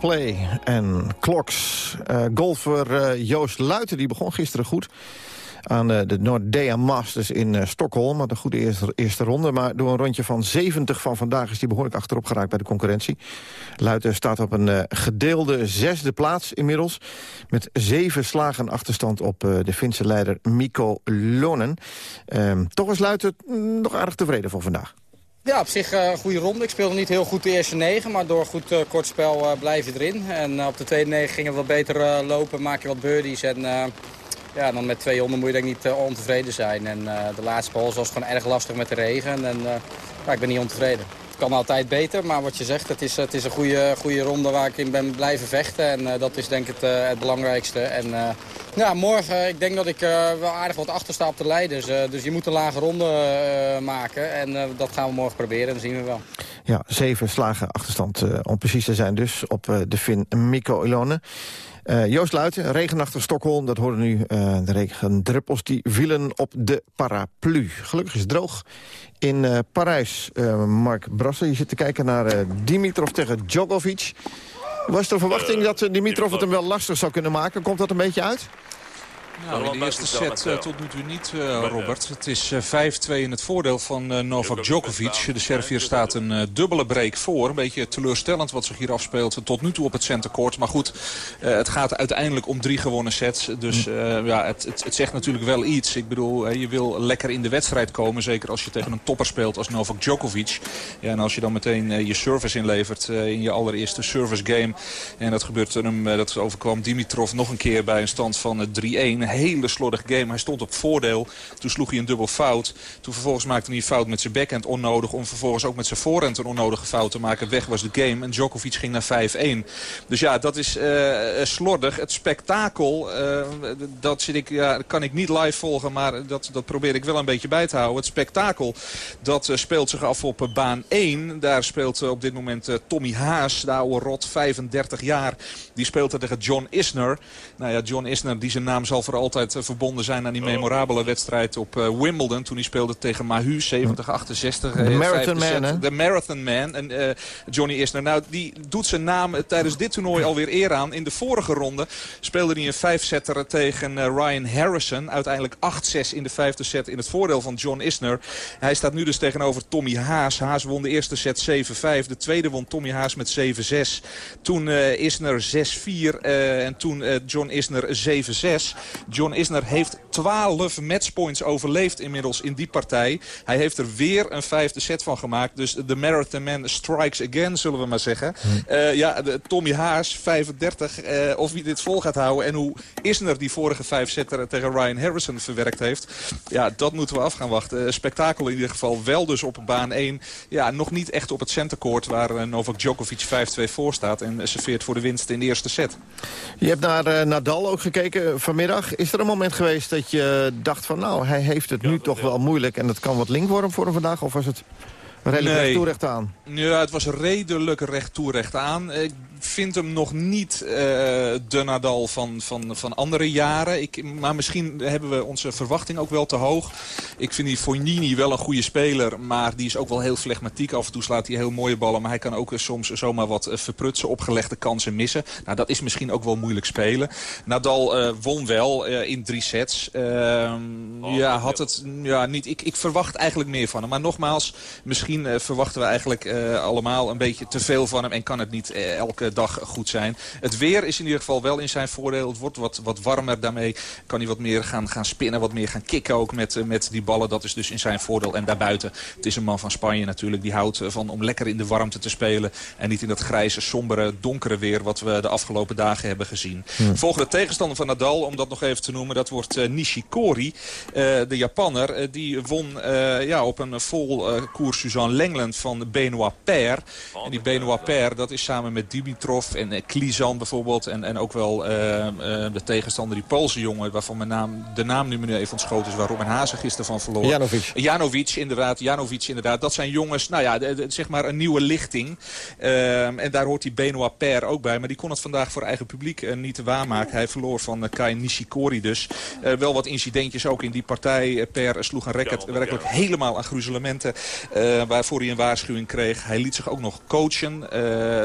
Coldplay en Clocks. Uh, golfer uh, Joost Luiten die begon gisteren goed aan uh, de Nordea Masters in Stockholm. Had een goede eerste, eerste ronde, maar door een rondje van 70 van vandaag... is hij behoorlijk achterop geraakt bij de concurrentie. Luiten staat op een gedeelde zesde plaats inmiddels... met zeven slagen achterstand op de Finse leider Mikko Lonen. Ehm, toch is Luiten mm, nog aardig tevreden voor vandaag. Ja, op zich een goede ronde. Ik speelde niet heel goed de eerste negen, maar door goed uh, kort spel uh, blijf je erin. En op de tweede negen ging het wat beter lopen, maak je wat birdies. En ja, dan met twee onder moet je denk ik niet ontevreden zijn. En de laatste bal was gewoon erg lastig met de regen. En ja, ik ben niet ontevreden. Kan altijd beter, maar wat je zegt, het is, het is een goede, goede ronde waar ik in ben blijven vechten. En dat is denk ik het, het belangrijkste. En ja, morgen, ik denk dat ik wel aardig wat achter sta op de leiders. Dus je moet een lage ronde maken. En dat gaan we morgen proberen, dan zien we wel. Ja, zeven slagen achterstand om precies te zijn dus op de Fin Mikko Ilone. Joost Luiten, regenachtig Stockholm, dat horen nu de regendruppels die vielen op de paraplu. Gelukkig is het droog in Parijs. Mark Brassen, je zit te kijken naar Dimitrov tegen Djokovic. Was de verwachting dat Dimitrov het hem wel lastig zou kunnen maken? Komt dat een beetje uit? Nou, in de eerste set uh, tot nu toe niet, uh, Robert. Het is uh, eh, 5-2 in het voordeel van Novak Djokovic. De Servier staat een dubbele break voor. Een beetje teleurstellend wat zich hier afspeelt tot nu toe op het centercourt. Maar goed, het gaat uiteindelijk om drie gewonnen sets. Dus hm. ja, het, het, het, zegt natuurlijk wel iets. Ik bedoel, je wil lekker in de wedstrijd komen. Zeker als je tegen een topper speelt als Novak Djokovic. Ja, en als je dan meteen je service inlevert in je allereerste service game. En dat gebeurt hem, dat overkwam Dimitrov nog een keer bij een stand van 3-1 hele slordige game. Hij stond op voordeel. Toen sloeg hij een dubbel fout. Toen vervolgens maakte hij een fout met zijn backhand onnodig. Om vervolgens ook met zijn voorhand een onnodige fout te maken. Weg was de game. En Djokovic ging naar 5-1. Dus ja, dat is uh, slordig. Het spektakel, uh, dat zit ik, ja, kan ik niet live volgen. Maar dat, dat probeer ik wel een beetje bij te houden. Het spektakel, dat uh, speelt zich af op baan 1. Daar speelt op dit moment Tommy Haas, de oude rot, 35 jaar. Die speelt er tegen John Isner. Nou ja, John Isner, die zijn naam zal voor altijd verbonden zijn aan die memorabele wedstrijd op Wimbledon. Toen hij speelde tegen Mahu, 70, 68. De Marathon Man, hè? De Marathon Man. En Johnny Isner, nou, die doet zijn naam tijdens dit toernooi alweer eer aan. In de vorige ronde speelde hij een vijfsetter tegen Ryan Harrison. Uiteindelijk 8-6 in de vijfde set in het voordeel van John Isner. Hij staat nu dus tegenover Tommy Haas. Haas won de eerste set 7-5. De tweede won Tommy Haas met 7-6. Toen uh, Isner 6-4 uh, en toen John Isner 7-6. John Isner heeft 12 matchpoints overleefd inmiddels in die partij. Hij heeft er weer een vijfde set van gemaakt. Dus de Marathon Man strikes again, zullen we maar zeggen. Hm. ja, de, Tommy Haas, 35. of wie dit vol gaat houden en hoe Isner die vorige vijf setter tegen Ryan Harrison verwerkt heeft. Ja, dat moeten we af gaan wachten. spektakel in ieder geval wel dus op baan 1. Ja, nog niet echt op het centercourt waar Novak Djokovic 5-2 voor staat. En serveert voor de winst in de eerste set. Je hebt naar Nadal ook gekeken vanmiddag. Is er een moment geweest dat je dacht van nou, hij heeft het nu toch wel moeilijk... en het kan wat link worden voor hem vandaag? Of was het redelijk nee. recht toe recht aan? Ja, het was redelijk recht toe recht aan. Ik vind hem nog niet uh, de Nadal van, van, van andere jaren. Ik, maar misschien hebben we onze verwachting ook wel te hoog. Ik vind die Fognini wel een goede speler. Maar die is ook wel heel flegmatiek. Af en toe slaat hij heel mooie ballen. Maar hij kan ook soms zomaar wat verprutsen. Opgelegde kansen missen. Nou, dat is misschien ook wel moeilijk spelen. Nadal uh, won wel uh, in drie sets. Uh, oh, ja, had het ja, niet. Ik, ik verwacht eigenlijk meer van hem. Maar nogmaals, misschien verwachten we eigenlijk allemaal een beetje te veel van hem. En kan het niet elke dag goed zijn. Het weer is in ieder geval wel in zijn voordeel. Het wordt wat, wat warmer. Daarmee kan hij wat meer gaan, gaan spinnen. Wat meer gaan kicken ook met, met die ballen. Dat is dus in zijn voordeel. En daarbuiten, het is een man van Spanje natuurlijk. Die houdt van om lekker in de warmte te spelen. En niet in dat grijze, sombere, donkere weer. Wat we de afgelopen dagen hebben gezien. Hmm. Volgende tegenstander van Nadal, om dat nog even te noemen. Dat wordt uh, Nishikori. Uh, de Japanner. Uh, die won ja, op een vol koers Suzanne Lengland van Benoit Paire. En die Benoit Paire, dat is samen met Dimitrov en Klizan bijvoorbeeld. En, en ook wel uh, uh, de tegenstander, die Poolse jongen... waarvan mijn naam, de naam nu me even ontschoten is... waar Robin Hazen gisteren van verloor. Janovic. Janovic, inderdaad. Janovic, inderdaad. Dat zijn jongens, nou ja, de, de, zeg maar een nieuwe lichting. Ehm, en daar hoort die Benoit Paire ook bij. Maar die kon het vandaag voor eigen publiek niet te waarmaken. Hij verloor van Kai Nishikori dus. wel wat incidentjes ook in die partij. Per sloeg een record werkelijk helemaal aan gruzelementen. Waarvoor hij een waarschuwing kreeg. Hij liet zich ook nog coachen.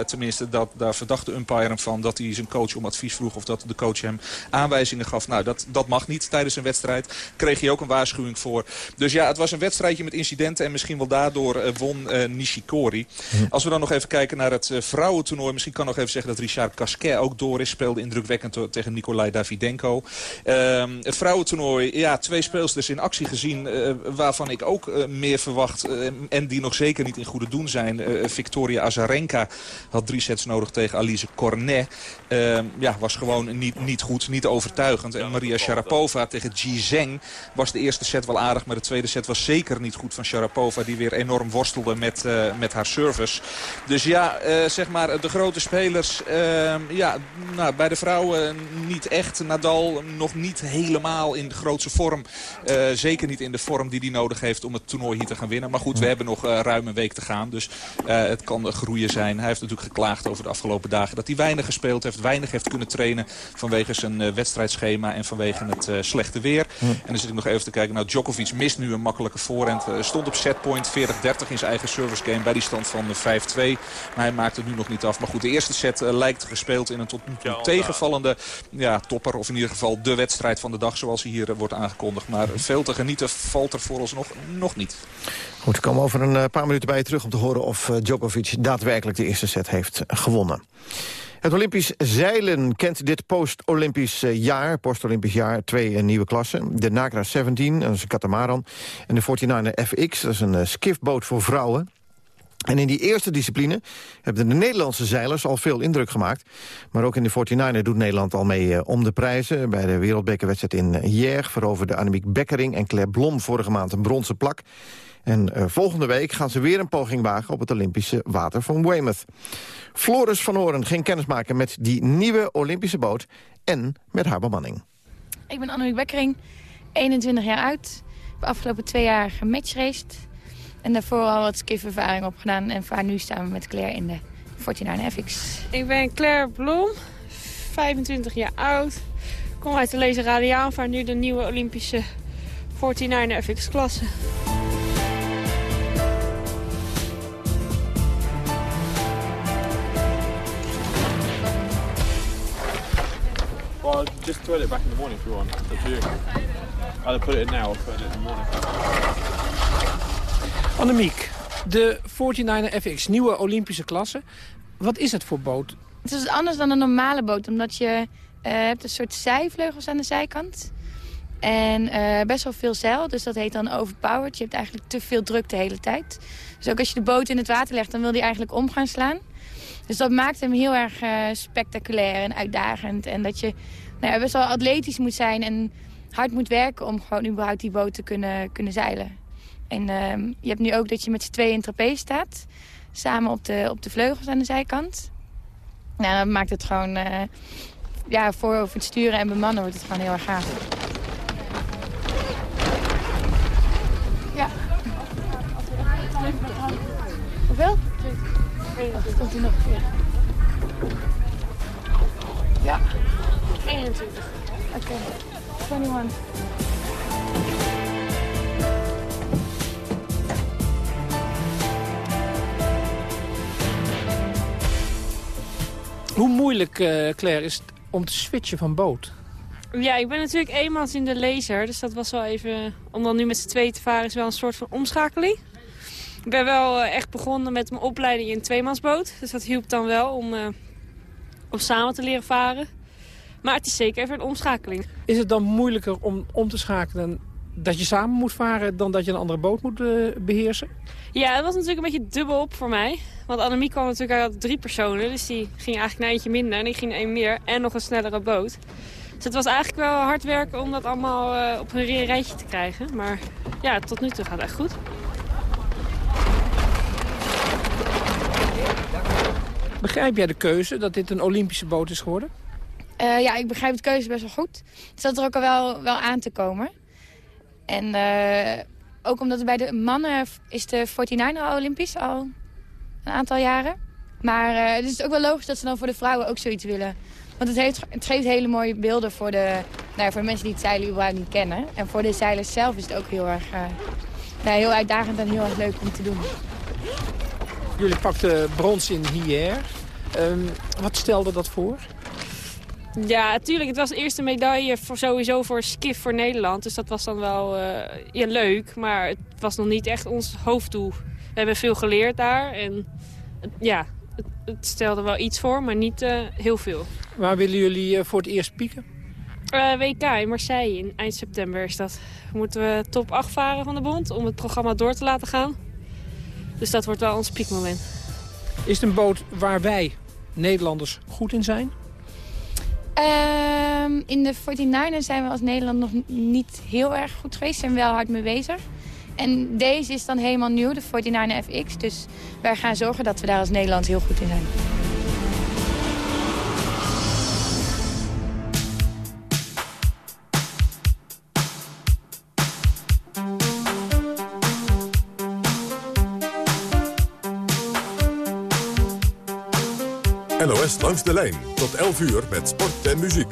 tenminste, dat, daar verdacht de umpire hem van dat hij zijn coach om advies vroeg... of dat de coach hem aanwijzingen gaf. Nou, dat, dat mag niet tijdens een wedstrijd. Kreeg hij ook een waarschuwing voor. Dus ja, het was een wedstrijdje met incidenten... en misschien wel daardoor uh, won uh, Nishikori. Hm. Als we dan nog even kijken naar het vrouwentoernooi... misschien kan nog even zeggen dat Richard Casquet ook door is. Speelde indrukwekkend tegen Nikolai Davidenko. Ehm, het vrouwentoernooi, ja, twee speelsters in actie gezien... waarvan ik ook meer verwacht... en die nog zeker niet in goede doen zijn. Victoria Azarenka had drie sets nodig tegen Alice Cornet. Uh, ja, was gewoon niet, niet goed, niet overtuigend. En Maria Sharapova tegen Ji Zheng was de eerste set wel aardig. Maar de tweede set was zeker niet goed van Sharapova. Die weer enorm worstelde met, uh, met haar service. Dus ja, zeg maar de grote spelers. Ehm, ja, nou, bij de vrouwen niet echt. Nadal nog niet helemaal in de grootste vorm. Eh, zeker niet in de vorm die hij nodig heeft om het toernooi hier te gaan winnen. Maar goed, we hebben nog ruim een week te gaan. Dus het kan groeien zijn. Hij heeft natuurlijk geklaagd over de afgelopen dagen. Dat hij weinig gespeeld heeft, weinig heeft kunnen trainen vanwege zijn uh, wedstrijdschema en vanwege het uh, slechte weer. Hm. En dan zit ik nog even te kijken. Nou, Djokovic mist nu een makkelijke voorhand. Uh, stond op setpoint 40-30 in zijn eigen service game bij die stand van 5-2. Maar hij maakt het nu nog niet af. Maar goed, de eerste set lijkt gespeeld in een tot nu toe tegenvallende ja, topper. Of in ieder geval de wedstrijd van de dag zoals hij hier wordt aangekondigd. Maar veel te genieten valt er voor ons nog, nog niet. Goed, we komen over een paar minuten bij je terug om te horen of Djokovic daadwerkelijk de eerste set heeft gewonnen. Het Olympisch zeilen kent dit post-Olympisch jaar, post-Olympisch jaar, twee nieuwe klassen. De Nagra 17, dat is een katamaran, en de 49er FX, dat is een skiffboot voor vrouwen. En in die eerste discipline hebben de Nederlandse zeilers al veel indruk gemaakt. Maar ook in de 49er doet Nederland al mee eh, om de prijzen. Bij de wereldbekerwedstrijd in Jerg veroverde Annemiek Bekkering en Claire Blom vorige maand een bronzen plak. En uh, volgende week gaan ze weer een poging wagen op het Olympische water van Weymouth. Floris van Oren ging kennismaken met die nieuwe Olympische boot en met haar bemanning. Ik ben Annemiek Bekkering, 21 jaar oud. Ik heb de afgelopen twee jaar gematchraced. En daarvoor al wat skifervaring opgedaan. En vaar nu staan we met Claire in de 49 FX. Ik ben Claire Blom, 25 jaar oud. Ik kom uit de Lezer Radiaal, vaar nu de nieuwe Olympische 49 FX just throw it back in the morning if you want. It's up to you. Either put it in now or put it in the morning. Annemiek, de 49er FX, nieuwe Olympische klasse. Wat is het voor boot? Het is anders dan een normale boot, omdat je uh, hebt een soort zijvleugels aan de zijkant. En uh, best wel veel zeil, dus dat heet dan overpowered. Je hebt eigenlijk te veel druk de hele tijd. Dus ook als je de boot in het water legt, dan wil die eigenlijk om gaan slaan. Dus dat maakt hem heel erg uh, spectaculair en uitdagend. En dat je nou ja, best wel atletisch moet zijn en hard moet werken om gewoon überhaupt die boot te kunnen, kunnen zeilen. En uh, je hebt nu ook dat je met z'n tweeën in trapeze staat. Samen op de, op de vleugels aan de zijkant. Nou, dat maakt het gewoon... Uh, ja, voor over het sturen en bemannen wordt het gewoon heel erg gaaf. Ja. Hoeveel? Komt hij nog? Ja. 21. Oké. Okay. 21. Hoe moeilijk, uh, Claire, is het om te switchen van boot? Ja, ik ben natuurlijk eenmaal in de laser. Dus dat was wel even... Om dan nu met z'n twee te varen is wel een soort van omschakeling. Ik ben wel uh, echt begonnen met mijn opleiding in tweemansboot. Dus dat hielp dan wel om, uh, om samen te leren varen. Maar het is zeker even een omschakeling. Is het dan moeilijker om om te schakelen dat je samen moet varen... dan dat je een andere boot moet uh, beheersen? Ja, het was natuurlijk een beetje dubbel op voor mij. Want Annemiek kwam natuurlijk uit drie personen. Dus die ging eigenlijk een eentje minder en ik ging één meer. En nog een snellere boot. Dus het was eigenlijk wel hard werken om dat allemaal uh, op een rijtje te krijgen. Maar ja, tot nu toe gaat het echt goed. Begrijp jij de keuze dat dit een Olympische boot is geworden? Uh, ja, ik begrijp de keuze best wel goed. Het zat er ook al wel, wel aan te komen. En uh, ook omdat bij de mannen is de 49 al Olympisch al een aantal jaren. Maar uh, het is ook wel logisch dat ze dan voor de vrouwen ook zoiets willen. Want het, heeft, het geeft hele mooie beelden voor de, nou, voor de mensen die het zeilen überhaupt niet kennen. En voor de zeilers zelf is het ook heel erg nou, heel uitdagend en heel erg leuk om te doen. Jullie pakten brons in hier. Um, wat stelde dat voor? Ja, natuurlijk. Het was de eerste medaille voor, sowieso voor skiff voor Nederland. Dus dat was dan wel uh, ja, leuk. Maar het was nog niet echt ons hoofddoel. We hebben veel geleerd daar. En het, ja, het, het, stelde wel iets voor, maar niet uh, heel veel. Waar willen jullie uh, voor het eerst pieken? WK in Marseille in eind september is dat. Moeten we top 8 varen van de bond om het programma door te laten gaan. Dus dat wordt wel ons piekmoment. Is het een boot waar wij, Nederlanders, goed in zijn? Um, in de 49ers zijn we als Nederland nog niet heel erg goed geweest. Zijn wel hard mee bezig. En deze is dan helemaal nieuw, de 49 FX. Dus wij gaan zorgen dat we daar als Nederland heel goed in zijn. NOS langs de lijn tot 11 uur met sport en muziek.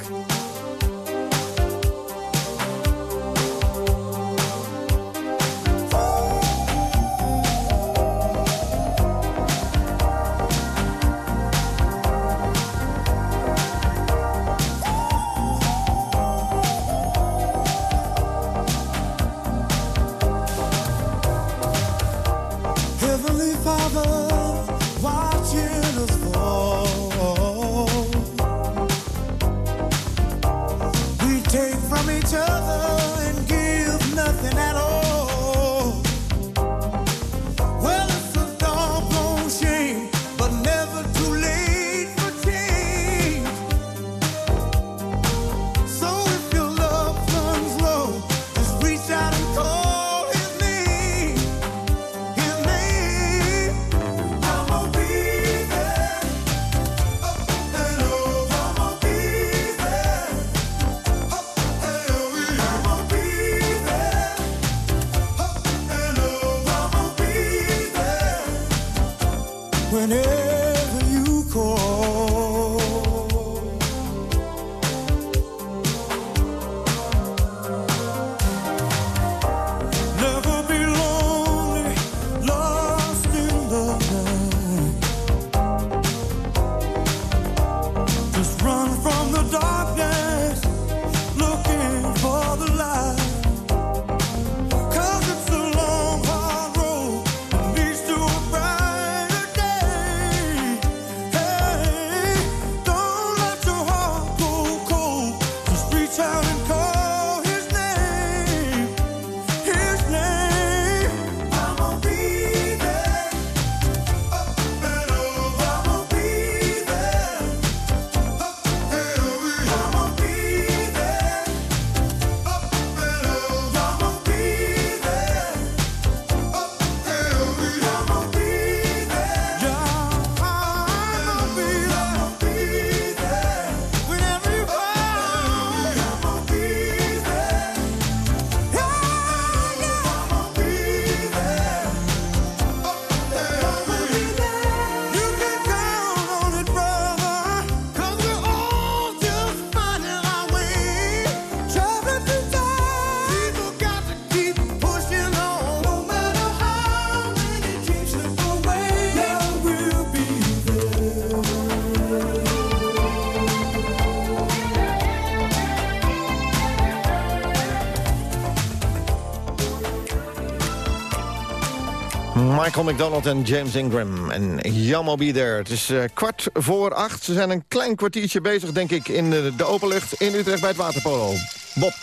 Michael McDonald en James Ingram. En Jammo Be There. Het is eh, kwart voor acht. Ze zijn een klein kwartiertje bezig, denk ik, in de, de openlucht in Utrecht bij het waterpolo. Bob.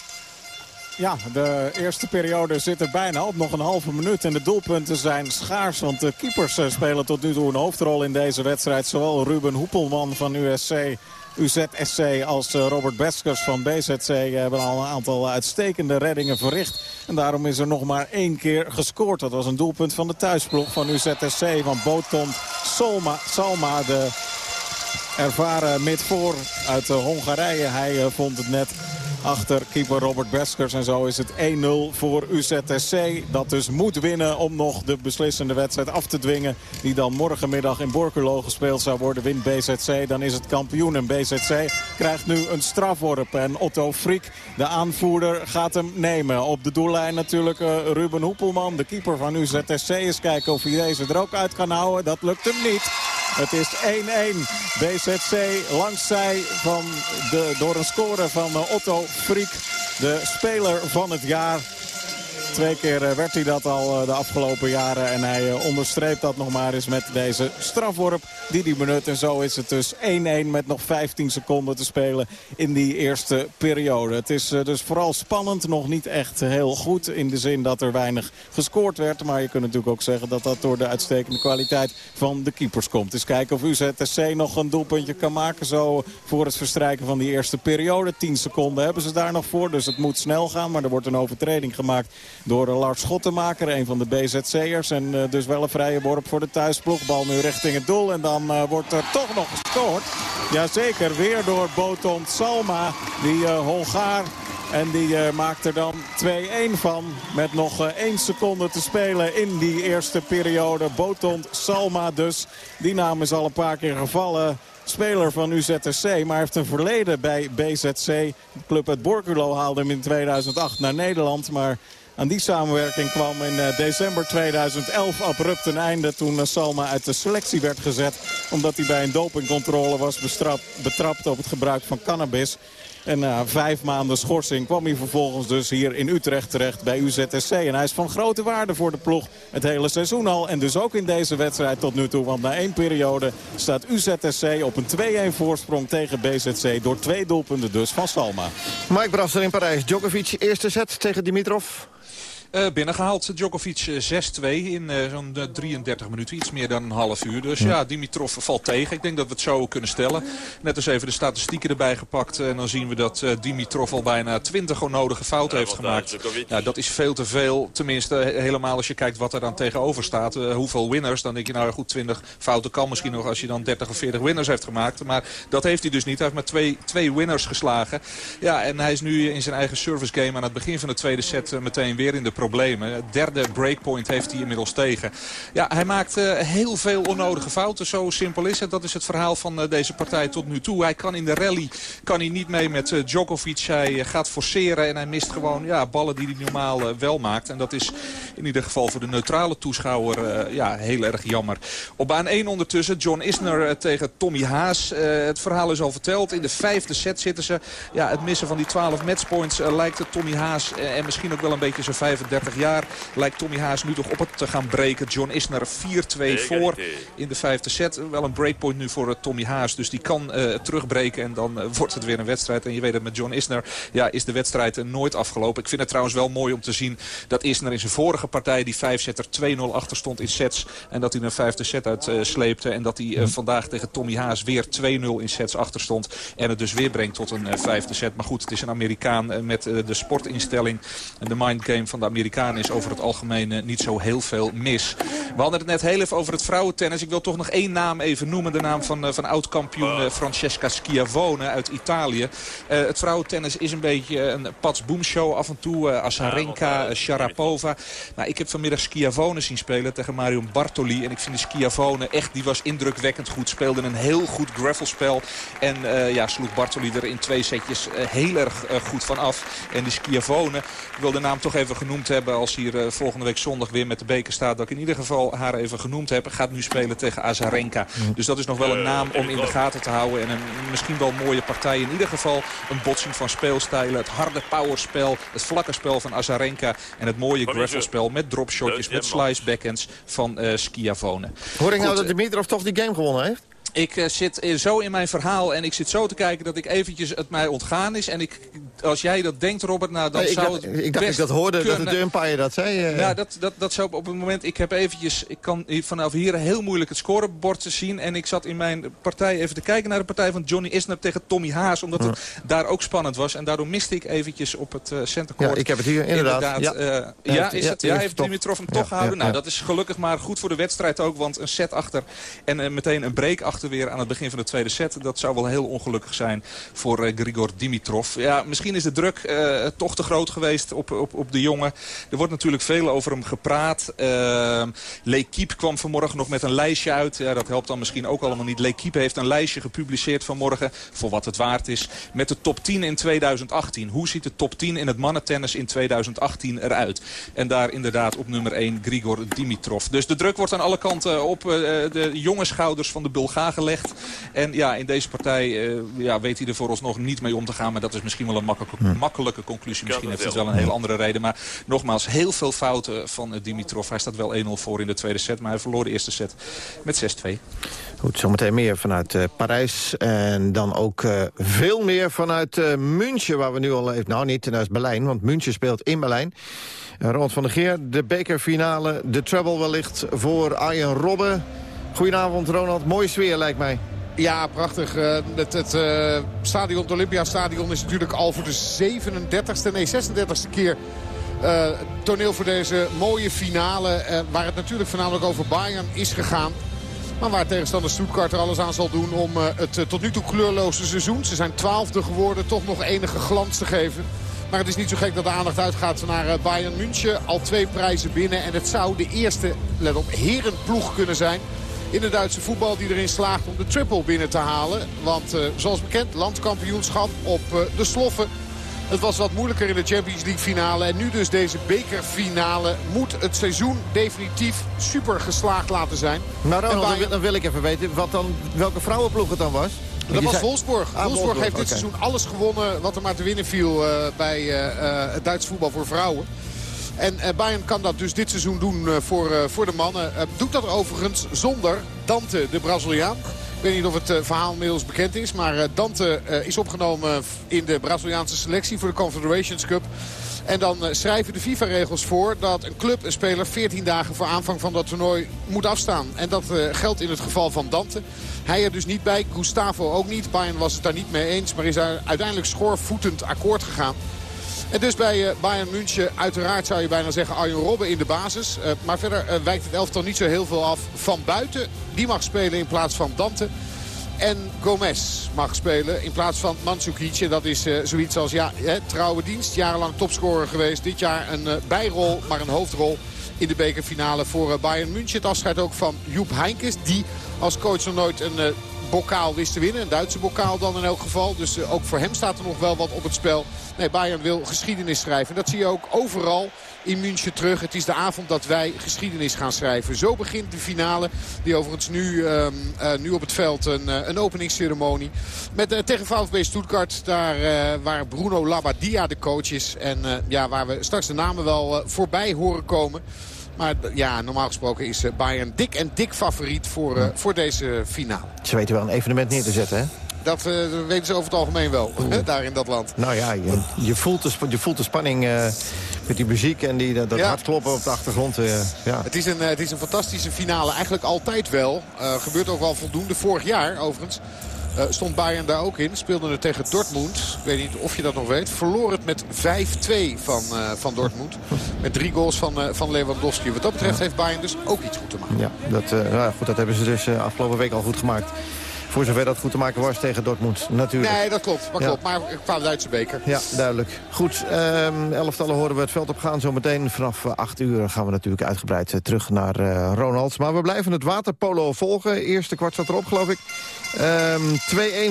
Ja, de eerste periode zit er bijna op. Nog een halve minuut. En de doelpunten zijn schaars. Want de keepers eh, spelen tot nu toe een hoofdrol in deze wedstrijd. Zowel Ruben Hoepelman van USC... UZSC als eh, Robert Beskers van BZC hebben al een aantal uitstekende reddingen verricht. En daarom is er nog maar één keer gescoord. Dat was een doelpunt van de thuisploeg van UZSC van Boton Salma, Salma de ervaren midvoor uit eh, Hongarije. Hij eh, vond het net achter keeper Robert Beskers. En zo is het 1-0 voor UZSC. Dat dus moet winnen om nog de beslissende wedstrijd af te dwingen. Die dan morgenmiddag in Borculo gespeeld zou worden. Wint BZC, dan is het kampioen. En BZC krijgt nu een strafworp. En Otto Friek, de aanvoerder, gaat hem nemen. Op de doellijn natuurlijk uh, Ruben Hoepelman, de keeper van UZSC. Eens kijken of hij deze er ook uit kan houden. Dat lukt hem niet. Het is 1-1. BZC langs zij van de, door een score van uh, Otto Friek. De speler van het jaar. Twee keer uh, werd hij dat al uh, de afgelopen jaren. En hij uh, onderstreept dat nog maar eens met deze strafworp die hij benut. En zo is het dus 1-1 met nog 15 seconden te spelen in die eerste periode. Het is dus vooral spannend. Nog niet echt heel goed in de zin dat er weinig gescoord werd. Maar je kunt natuurlijk ook zeggen dat dat door de uitstekende kwaliteit van de keepers komt. Dus kijken of UZSC nog een doelpuntje kan maken zo voor het verstrijken van die eerste periode. 10 seconden hebben ze daar nog voor. Dus het moet snel gaan. Maar er wordt een overtreding gemaakt door Lars Schottenmaker, een van de BZC'ers. En uh, dus wel een vrije worp voor de thuisploeg. Bal nu richting het doel en dan uh, wordt er toch nog gescoord. Jazeker, weer door Boton Salma, die uh, Hongaar. En die maakt er dan 2-1 van. Met nog 1 seconde te spelen in die eerste periode. Boton Salma dus. Die naam is al een paar keer gevallen speler van UZSC. Maar heeft een verleden bij BZC. De club uit Borculo haalde hem in 2008 naar Nederland. Maar aan die samenwerking kwam in uh, december 2011 abrupt een einde toen uh, Salma uit de selectie werd gezet. Omdat hij bij een dopingcontrole was betrapt op het gebruik van cannabis. En na vijf maanden schorsing kwam hij vervolgens dus hier in Utrecht terecht bij UZSC. En hij is van grote waarde voor de ploeg het hele seizoen al. En dus ook in deze wedstrijd tot nu toe. Want na één periode staat UZSC op een 2-1 voorsprong tegen BZC. Door twee doelpunten dus van Salma. Mike Brasser in Parijs. Djokovic, eerste set tegen Dimitrov. Uh, binnengehaald. Djokovic 6-2 in uh, zo'n 33 minuten. Iets meer dan een half uur. Dus ja. ja, Dimitrov valt tegen. Ik denk dat we het zo kunnen stellen. Net eens even de statistieken erbij gepakt. En dan zien we dat uh, Dimitrov al bijna 20 onnodige fouten heeft gemaakt. Ja, dat is veel te veel. Tenminste, helemaal als je kijkt wat er dan tegenover staat. hoeveel winners. Dan denk je, nou goed, 20 fouten kan misschien nog als je dan 30 of 40 winners heeft gemaakt. Maar dat heeft hij dus niet. Hij heeft maar twee, twee winners geslagen. Ja, en hij is nu in zijn eigen service game aan het begin van de tweede set meteen weer in de problemen. Het derde breakpoint heeft hij inmiddels tegen. Ja, hij maakt uh, heel veel onnodige fouten. Zo simpel is het. Dat is het verhaal van uh, deze partij tot nu toe. Hij kan in de rally kan hij niet mee met uh, Djokovic. Hij gaat forceren en hij mist gewoon ja, ballen die hij normaal wel maakt. En dat is in ieder geval voor de neutrale toeschouwer ja, heel erg jammer. Op baan 1 ondertussen John Isner tegen Tommy Haas. het verhaal is al verteld. In de vijfde set zitten ze. Ja, het missen van die 12 matchpoints lijkt het Tommy Haas en misschien ook wel een beetje zijn 35 jaar lijkt Tommy Haas nu toch op het te gaan breken. John Isner 4-2 voor in de vijfde set. Wel een breakpoint nu voor Tommy Haas. Dus die kan uh, terugbreken en dan uh, wordt het weer een wedstrijd. En je weet het met John Isner ja, is de wedstrijd nooit afgelopen. Ik vind het trouwens wel mooi om te zien dat Isner in zijn vorige partij die vijfzetter 2-0 achter stond in sets. En dat hij een vijfde set uitsleepte. en dat hij vandaag tegen Tommy Haas weer 2-0 in sets achter stond. En het dus weer brengt tot een vijfde set. Maar goed, het is een Amerikaan met de sportinstelling. En de mindgame van de Amerikaan is over het algemeen niet zo heel veel mis. We hadden het net heel even over het vrouwentennis. Ik wil toch nog één naam even noemen. De naam van, van oud-kampioen Francesca Schiavone uit Italië. Het vrouwentennis is een beetje een Pats Boomshow af en toe. Azarenka, Sharapova. Nou, ik heb vanmiddag Schiavone zien spelen tegen Marion Bartoli. En ik vind de Schiavone echt, die was indrukwekkend goed. Speelde een heel goed gravelspel. En uh, ja, sloeg Bartoli er in twee setjes heel erg goed van af. En die Schiavone, ik wil de naam toch even genoemd hebben... als hier volgende week zondag weer met de beker staat... dat ik in ieder geval haar even genoemd heb. Gaat nu spelen tegen Azarenka. Dus dat is nog wel een naam om in de gaten te houden. En een misschien wel mooie partij. In ieder geval een botsing van speelstijlen. Het harde powerspel, het vlakke spel van Azarenka. En het mooie gravelspel met dropshotjes, met slice backhands van uh, Schiavone. Hoor ik nou dat Dimitrov toch die game gewonnen heeft? Ik uh, zit zo in mijn verhaal en ik zit zo te kijken dat ik eventjes het mij ontgaan is. En ik, als jij dat denkt, Robert, nou, dan nee, zou ik het Ik dacht ik dat hoorde, kunnen. dat de umpire dat zei. Uh... Ja, dat, dat, dat zou op het moment... Ik heb eventjes... Ik kan vanaf hier heel moeilijk het scorebord zien. En ik zat in mijn partij even te kijken naar de partij van Johnny Isner tegen Tommy Haas. Omdat het daar ook spannend was. En daardoor miste ik eventjes op het uh, centercourt. Ja, ik heb het hier inderdaad. inderdaad ja. ja, is het? Ja, heeft Dimitrov hem toch gehouden? Nou, dat is gelukkig maar goed voor de wedstrijd ook. Want een set achter en meteen een break achter weer aan het begin van de tweede set. Dat zou wel heel ongelukkig zijn voor uh, Grigor Dimitrov. Ja, misschien is de druk uh, toch te groot geweest op, op, op de jongen. Er wordt natuurlijk veel over hem gepraat. Uh, kwam vanmorgen nog met een lijstje uit. Ja, dat helpt dan misschien ook allemaal niet. L'Equipe heeft een lijstje gepubliceerd vanmorgen. Voor wat het waard is. Met de top 10 in 2018. Hoe ziet de top 10 in het mannentennis in 2018 eruit? En daar inderdaad op nummer 1 Grigor Dimitrov. Dus de druk wordt aan alle kanten op de jonge schouders van de Bulgaar gelegd. En ja, in deze partij uh, ja, weet hij er vooralsnog niet mee om te gaan. Maar dat is misschien wel een makkelijke, hm. makkelijke conclusie. Misschien heeft het wel een heel andere reden. Maar nogmaals, heel veel fouten van uh, Dimitrov. Hij staat wel 1-0 voor in de tweede set. Maar hij verloor de eerste set met 6-2. Goed, zometeen meer vanuit uh, Parijs. En dan ook veel meer vanuit München, waar we nu al even... Nou, niet, dat is Berlijn, want München speelt in Berlijn. Ronald van der Geer, de bekerfinale, de treble wellicht voor Arjen Robben. Goedenavond, Ronald. Mooie sfeer, lijkt mij. Ja, prachtig. Uh, het het uh, stadion, het Olympiastadion is natuurlijk al voor de 37e, nee 36e keer uh, toneel voor deze mooie finale. waar het natuurlijk voornamelijk over Bayern is gegaan. Maar waar tegenstander Stuttgart er alles aan zal doen om het tot nu toe kleurloze seizoen. Ze zijn twaalfde geworden, toch nog enige glans te geven. Maar het is niet zo gek dat de aandacht uitgaat naar Bayern München. Al twee prijzen binnen en het zou de eerste, let op, herenploeg kunnen zijn in het Duitse voetbal die erin slaagt om de triple binnen te halen. Want uh, zoals bekend, landkampioenschap op uh, de sloffen. Het was wat moeilijker in de Champions League finale. En nu dus deze bekerfinale moet het seizoen definitief super geslaagd laten zijn. Maar Ronald, Bayern... dan wil ik even weten wat dan, welke vrouwenploeg het dan was. Dat was Wolfsburg. Ah, Wolfsburg heeft dit okay. seizoen alles gewonnen wat er maar te winnen viel uh, bij het Duitse voetbal voor vrouwen. En Bayern kan dat dus dit seizoen doen voor, voor de mannen. Doet dat overigens zonder Dante, de Braziliaan. Ik weet niet of het verhaal inmiddels bekend is. Maar Dante is opgenomen in de Braziliaanse selectie voor de Confederations Cup. En dan schrijven de FIFA-regels voor dat een club een speler 14 dagen voor aanvang van dat toernooi moet afstaan. En dat geldt in het geval van Dante. Hij er dus niet bij, Gustavo ook niet. Bayern was het daar niet mee eens, maar is uiteindelijk schoorvoetend akkoord gegaan. En dus bij uh, Bayern München uiteraard zou je bijna zeggen Arjen Robben in de basis. Uh, maar verder uh, wijkt het elftal niet zo heel veel af van buiten. Die mag spelen in plaats van Dante. en Gomez mag spelen in plaats van Mandzukic. Dat is zoiets als ja, trouwe dienst. Jarenlang topscorer geweest. Dit jaar een bijrol, maar een hoofdrol in de bekerfinale voor Bayern München. Het afscheid ook van Joep Heinkes. Die als coach nog nooit een bokaal wist te winnen. Een Duitse bokaal dan in elk geval. Dus uh, ook voor hem staat er nog wel wat op het spel. Nee, Bayern wil geschiedenis schrijven. Dat zie je ook overal in München terug. Het is de avond dat wij geschiedenis gaan schrijven. Zo begint de finale. Die overigens nu, uh, uh, nu op het veld een, een openingsceremonie. Met, uh, tegen VfB Stuttgart. Daar waar Bruno Labbadia de coach is. En ja, waar we straks de namen wel voorbij horen komen. Maar ja, normaal gesproken is Bayern dik en dik favoriet voor, uh, voor deze finale. Ze weten wel een evenement neer te zetten, hè? Dat uh, weten ze over het algemeen wel, hè, [laughs] daar in dat land. Nou ja, je, je, voelt, de, je voelt de spanning uh, met die muziek en die, dat ja. hartkloppen op de achtergrond. Uh, ja. het, is een, het is een fantastische finale, eigenlijk altijd wel. gebeurt ook wel voldoende. Vorig jaar overigens uh, stond Bayern daar ook in. Speelde het tegen Dortmund. Ik weet niet of je dat nog weet. Verloor het met 5-2 van, uh, van Dortmund. Met drie goals van, uh, van Lewandowski. Wat dat betreft heeft Bayern dus ook iets goed te maken. Ja, dat, nou, goed, dat hebben ze dus afgelopen week al goed gemaakt. Voor zover dat goed te maken was tegen Dortmund, natuurlijk. Nee, dat klopt. Maar, ja. klopt. maar qua Duitse beker. Ja, duidelijk. Goed, um, elftallen horen we het veld op gaan. Zometeen vanaf 8 uur gaan we natuurlijk uitgebreid terug naar uh, Ronald. Maar we blijven het waterpolo volgen. Eerste kwart staat erop, geloof ik. Um,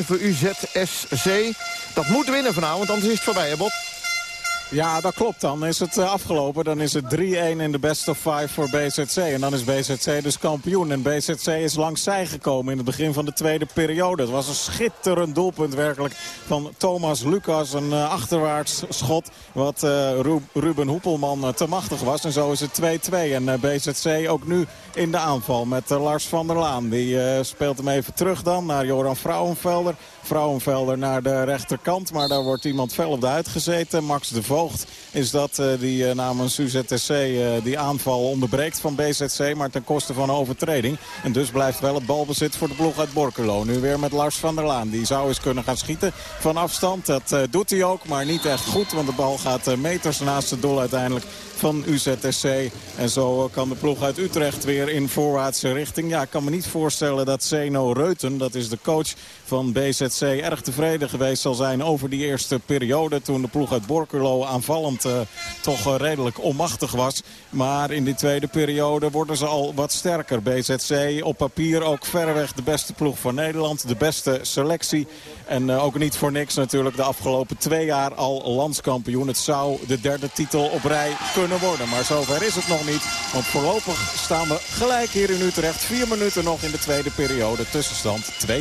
2-1 voor UZSC. Dat moet winnen vanavond, anders is het voorbij, hè Bob? Ja, dat klopt. Dan is het afgelopen. Dan is het 3-1 in de best of 5 voor BZC. En dan is BZC dus kampioen. En BZC is langs zij gekomen in het begin van de tweede periode. Het was een schitterend doelpunt werkelijk van Thomas Lucas. Een uh, achterwaarts schot wat uh, Ruben Hoepelman te machtig was. En zo is het 2-2. En BZC ook nu in de aanval met Lars van der Laan. Die speelt hem even terug dan naar Joran Vrouwenvelder. Vrouwenvelder naar de rechterkant. Maar daar wordt iemand fel op de uitgezeten. Max de Voogd is dat uh, die uh, namens UZTC uh, die aanval onderbreekt van BZC. Maar ten koste van een overtreding. En dus blijft wel het balbezit voor de ploeg uit Borkelo. Nu weer met Lars van der Laan. Die zou eens kunnen gaan schieten van afstand. Dat doet hij ook, maar niet echt goed. Want de bal gaat meters naast het doel uiteindelijk van UZSC. En zo kan de ploeg uit Utrecht weer in voorwaartse richting. Ja, ik kan me niet voorstellen dat Zeno Reuten, dat is de coach van BZC, erg tevreden geweest zal zijn over die eerste periode. Toen de ploeg uit Borculo aanvallend uh, toch uh, redelijk onmachtig was. Maar in die tweede periode worden ze al wat sterker. BZC op papier ook verreweg de beste ploeg van Nederland. De beste selectie. En uh, ook niet voor niks natuurlijk de afgelopen twee jaar al landskampioen. Het zou de derde titel op rij kunnen worden. Maar zover is het nog niet. Want voorlopig staan we gelijk hier in Utrecht. Vier minuten nog in de tweede periode. Tussenstand 2-2.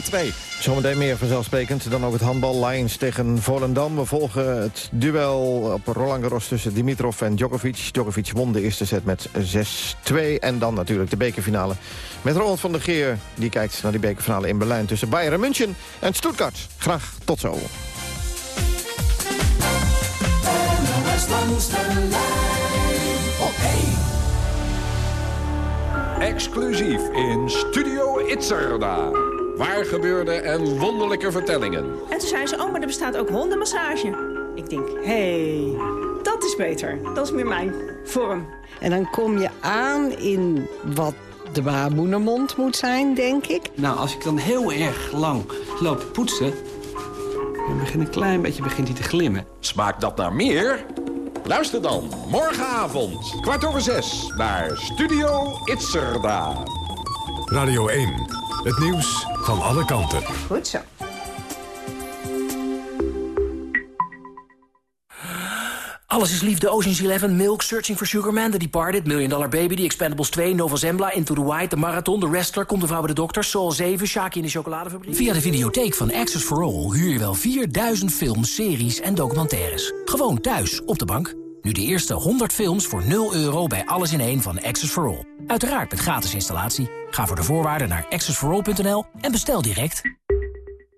Zometeen meer vanzelfsprekend. Dan ook het handbal Lions tegen Volendam. We volgen het duel op Roland Garros tussen Dimitrov en Djokovic. Djokovic won de eerste set met 6-2. En dan natuurlijk de bekerfinale met Roland van der Geer. Die kijkt naar die bekerfinale in Berlijn tussen Bayern München en Stuttgart. Graag tot zo. Exclusief in Studio Itzerda. Waar gebeurde en wonderlijke vertellingen. En toen zei ze, oh, maar er bestaat ook hondenmassage. Ik denk, hé, hey, dat is beter. Dat is meer mijn vorm. En dan kom je aan in wat de baarmoedermond moet zijn, denk ik. Nou, als ik dan heel erg lang loop poetsen... dan begint een klein beetje begint hij te glimmen. Smaakt dat naar meer? Luister dan morgenavond, kwart over zes, naar Studio Itzerda. Radio 1, het nieuws van alle kanten. Goed zo. Alles is liefde, Ocean's Eleven, Milk, Searching for Sugar Man, The Departed, Million Dollar Baby, The Expendables 2, Nova Zembla, Into the White, The Marathon, The Wrestler, Komt de Vrouw bij de Dokter, Soul 7, Shaki in de Chocoladefabriek. Via de videotheek van Access for All huur je wel 4000 films, series en documentaires. Gewoon thuis, op de bank. Nu de eerste 100 films voor 0 euro bij Alles in één van Access for All. Uiteraard met gratis installatie. Ga voor de voorwaarden naar accessforall.nl en bestel direct.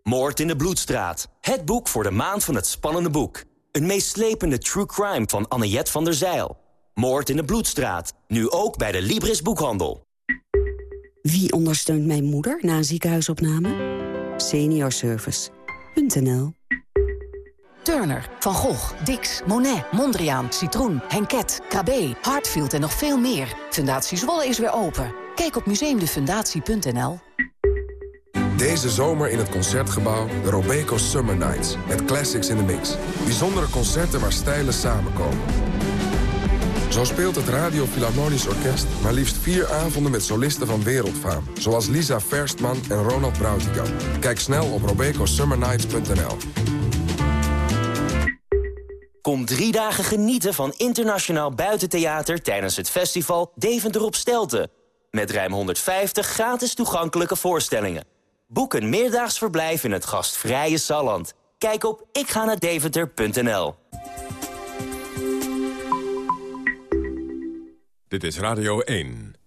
Moord in de Bloedstraat. Het boek voor de maand van het spannende boek. Een meeslepende true crime van Annet van der Zeil. Moord in de Bloedstraat. Nu ook bij de Libris Boekhandel. Wie ondersteunt mijn moeder na een ziekenhuisopname? Seniorservice.nl Turner, Van Gogh, Dix, Monet, Mondriaan, Citroen, Henket, KB, Hartfield en nog veel meer. Fundatie Zwolle is weer open. Kijk op museumdefundatie.nl. Deze zomer in het Concertgebouw de Robeco Summer Nights. Met classics in the mix. Bijzondere concerten waar stijlen samenkomen. Zo speelt het Radio Philharmonisch Orkest maar liefst vier avonden met solisten van wereldfaam. Zoals Lisa Verstman en Ronald Brautigam. Kijk snel op robecosummernights.nl. Kom drie dagen genieten van internationaal buitentheater tijdens het festival Deventer op Stelten. Met ruim 150 gratis toegankelijke voorstellingen. Boek een meerdaags verblijf in het gastvrije Salland. Kijk op ikga Dit is Radio 1.